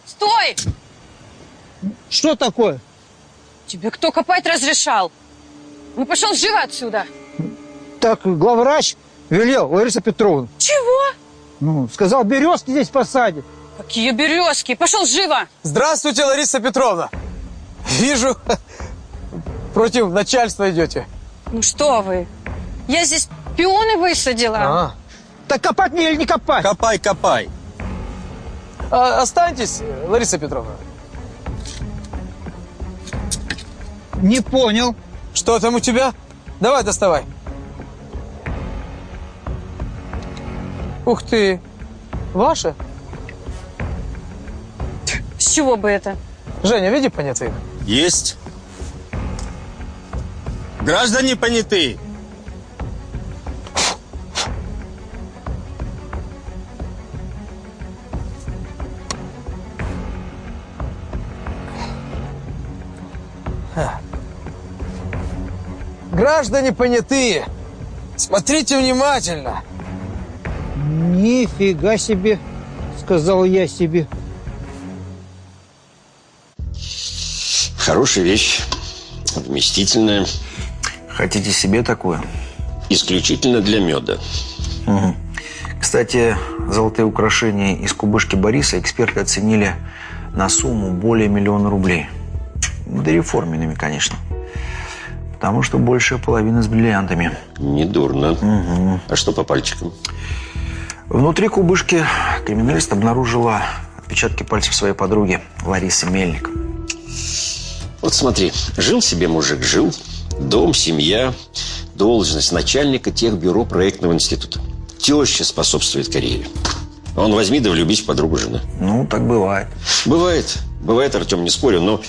Стой! Что такое? Тебе кто копать разрешал? Ну, пошел живо отсюда. Так главврач велел, Лариса Петровна. Чего? Ну, сказал, березки здесь посадит. Какие березки? Пошел живо! Здравствуйте, Лариса Петровна. Вижу, против начальства идете. Ну что вы? Я здесь пионы высадила. А. Так копать мне или не копать? Копай, копай. А, останьтесь, Лариса Петровна. Не понял. Что там у тебя? Давай, доставай. Ух ты. Ваша? С чего бы это? Женя, веди понятых. Есть. Граждане понятые. Граждане понятые, смотрите внимательно. Нифига себе, сказал я себе. Хорошая вещь, вместительная. Хотите себе такое? Исключительно для меда. Угу. Кстати, золотые украшения из кубышки Бориса эксперты оценили на сумму более миллиона рублей. Дореформенными, конечно. Потому что большая половина с бриллиантами. Недурно. А что по пальчикам? Внутри кубышки криминалист обнаружила отпечатки пальцев своей подруги Ларисы Мельник. Вот смотри, жил себе мужик, жил. Дом, семья, должность начальника техбюро проектного института. Теща способствует карьере. Он возьми да влюбись в подругу жены. Ну, так бывает. Бывает. Бывает, Артем, не спорю, но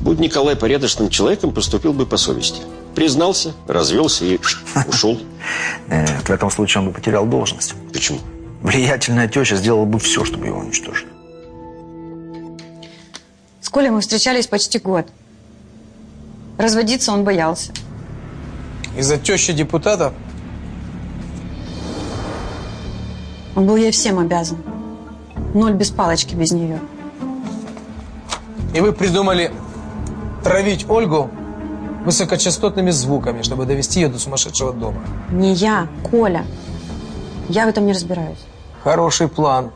будь Николай порядочным человеком, поступил бы по совести. Признался, развелся и ушел. Э, В этом случае он бы потерял должность. Почему? Влиятельная теща сделала бы все, чтобы его уничтожить. С Колей мы встречались почти год. Разводиться он боялся. Из-за тещи депутата Он был ей всем обязан. Ноль без палочки без нее. И вы придумали травить Ольгу высокочастотными звуками, чтобы довести ее до сумасшедшего дома. Не я, Коля. Я в этом не разбираюсь. Хороший план.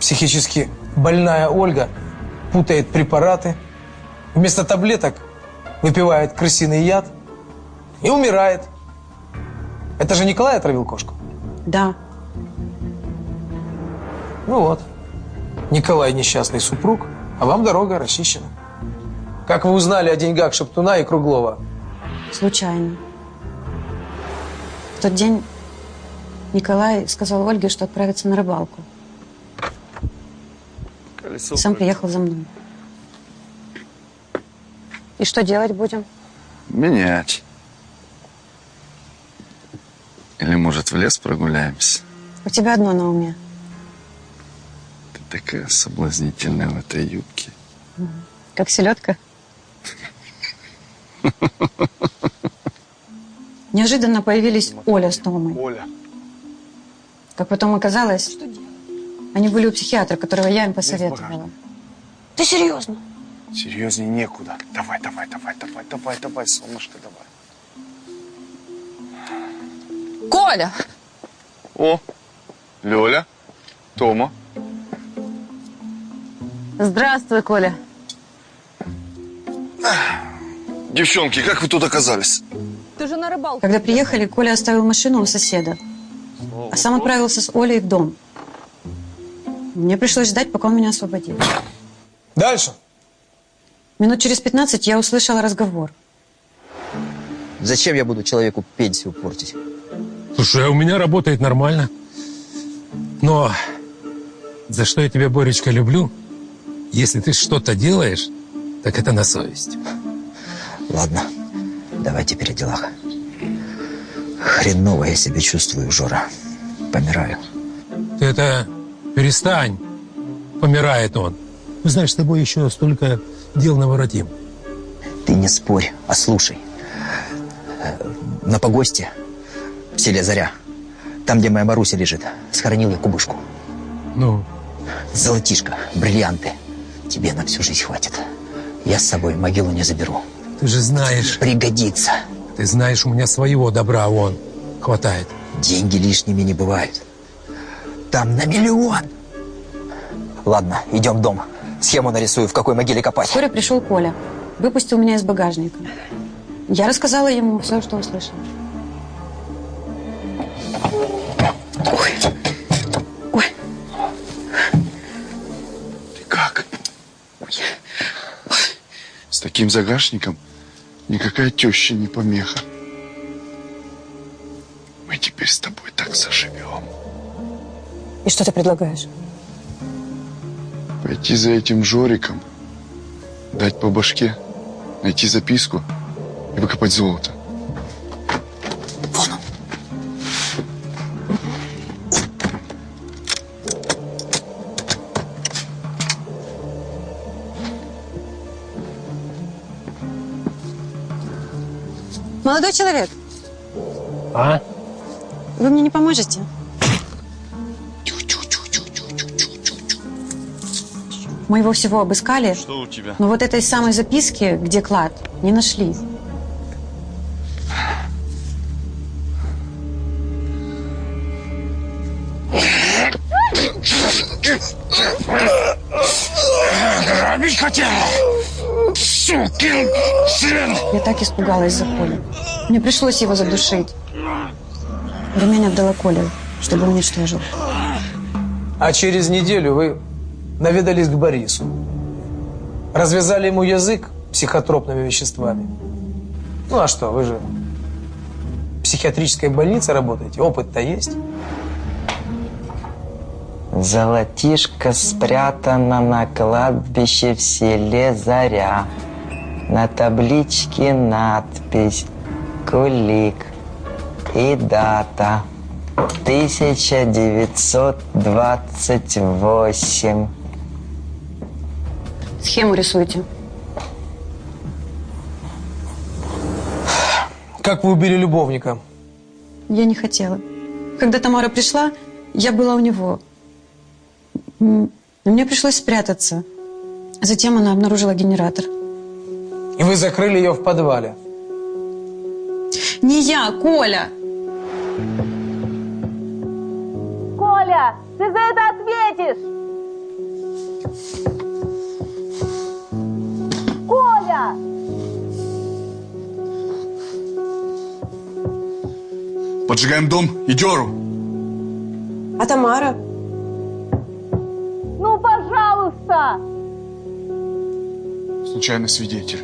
Психически больная Ольга путает препараты, вместо таблеток выпивает крысиный яд и умирает. Это же Николай отравил кошку? Да. Ну вот. Николай несчастный супруг, а вам дорога расчищена. Как вы узнали о деньгах Шептуна и Круглова? Случайно. В тот день Николай сказал Ольге, что отправится на рыбалку. И сам приехал за мной. И что делать будем? Менять. Или, может, в лес прогуляемся? У тебя одно на уме. Ты такая соблазнительная в этой юбке. Как селедка? Неожиданно появились Оля с Томой. Оля. Как потом оказалось, они были у психиатра, которого я им посоветовала. Ты серьезно? Серьезнее некуда. Давай, давай, давай, давай, давай, давай, солнышко, давай. Коля! О, Лёля, Тома. Здравствуй, Коля. Девчонки, как вы тут оказались? Ты же на рыбалку. Когда приехали, Коля оставил машину у соседа, а сам отправился с Олей в дом. Мне пришлось ждать, пока он меня освободит. Дальше. Минут через 15 я услышала разговор. Зачем я буду человеку пенсию портить? Слушай, а у меня работает нормально. Но за что я тебя, Боречка, люблю, если ты что-то делаешь, так это на совесть. Ладно, давай теперь о делах. Хреново я себя чувствую, Жора. Помираю. Ты это перестань. Помирает он. Ну, знаешь, с тобой еще столько дел наворотим. Ты не спорь, а слушай. На погосте, в селе Заря, там, где моя Маруся лежит, схоронил я кубышку. Ну? Золотишко, бриллианты. Тебе на всю жизнь хватит. Я с собой могилу не заберу. Ты же знаешь... Пригодится. Ты знаешь, у меня своего добра вон хватает. Деньги лишними не бывают. Там на миллион. Ладно, идем в дом. Схему нарисую, в какой могиле копать. Вскоре пришел Коля. Выпустил меня из багажника. Я рассказала ему все, что услышала. Ты как? С таким загашником никакая теща не помеха. Мы теперь с тобой так заживем. И что ты предлагаешь? Пойти за этим Жориком, дать по башке, найти записку и выкопать золото. Молодой человек, А? вы мне не поможете? Мы его всего обыскали, Что у тебя? но вот этой самой записки, где клад, не нашли. ограбить хотела? Сукин сын! Я так испугалась за Колю. Мне пришлось его задушить. Румянь отдала Коле, чтобы уничтожил. А через неделю вы наведались к Борису. Развязали ему язык психотропными веществами. Ну а что, вы же в психиатрической больнице работаете, опыт-то есть. Золотишко спрятано на кладбище в селе Заря. На табличке надпись «Кулик» и дата 1928. Схему рисуйте. Как вы убили любовника? Я не хотела. Когда Тамара пришла, я была у него. Мне пришлось спрятаться. Затем она обнаружила генератор. И вы закрыли ее в подвале. Не я, Коля! Коля, ты за это ответишь! Поджигаем дом и Деру. А Тамара? Ну, пожалуйста! Случайный свидетель.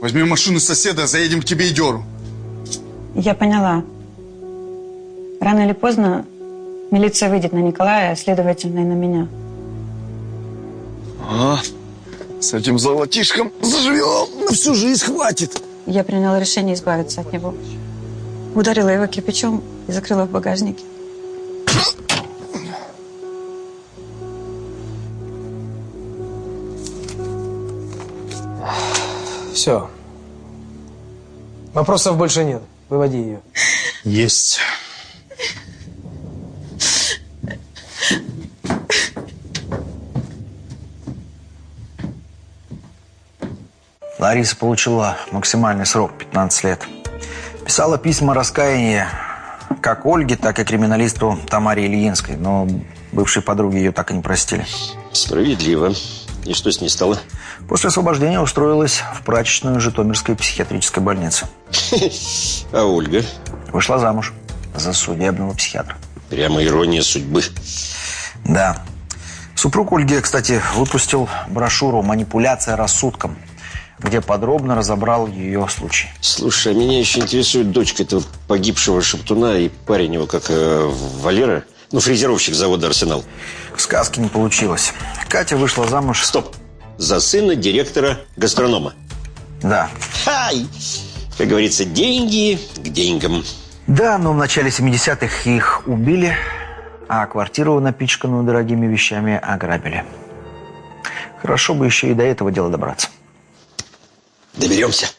Возьмем машину соседа, заедем к тебе и Деру. Я поняла. Рано или поздно милиция выйдет на Николая, а следовательно и на меня. А, с этим золотишком заживем. На всю жизнь хватит. Я приняла решение избавиться от него. Ударила его кирпичом и закрыла в багажнике. Все. Вопросов больше нет. Выводи ее. Есть. Лариса получила максимальный срок 15 лет. Писала письма раскаяния как Ольге, так и криминалисту Тамаре Ильинской, но бывшие подруги ее так и не простили. Справедливо. И что с ней стало? После освобождения устроилась в прачечную Житомирской психиатрической больнице. А Ольга? Вышла замуж за судебного психиатра. Прямо ирония судьбы. Да. Супруг Ольги, кстати, выпустил брошюру «Манипуляция рассудком», где подробно разобрал ее случай. Слушай, а меня еще интересует дочка этого погибшего Шептуна и парень его, как э, Валера, ну, фрезеровщик завода «Арсенал». Сказки не получилось. Катя вышла замуж... Стоп! За сына директора гастронома. Да. Хай! Как говорится, деньги к деньгам. Да, но в начале 70-х их убили, а квартиру, напичканную дорогими вещами, ограбили. Хорошо бы еще и до этого дела добраться. Доберемся.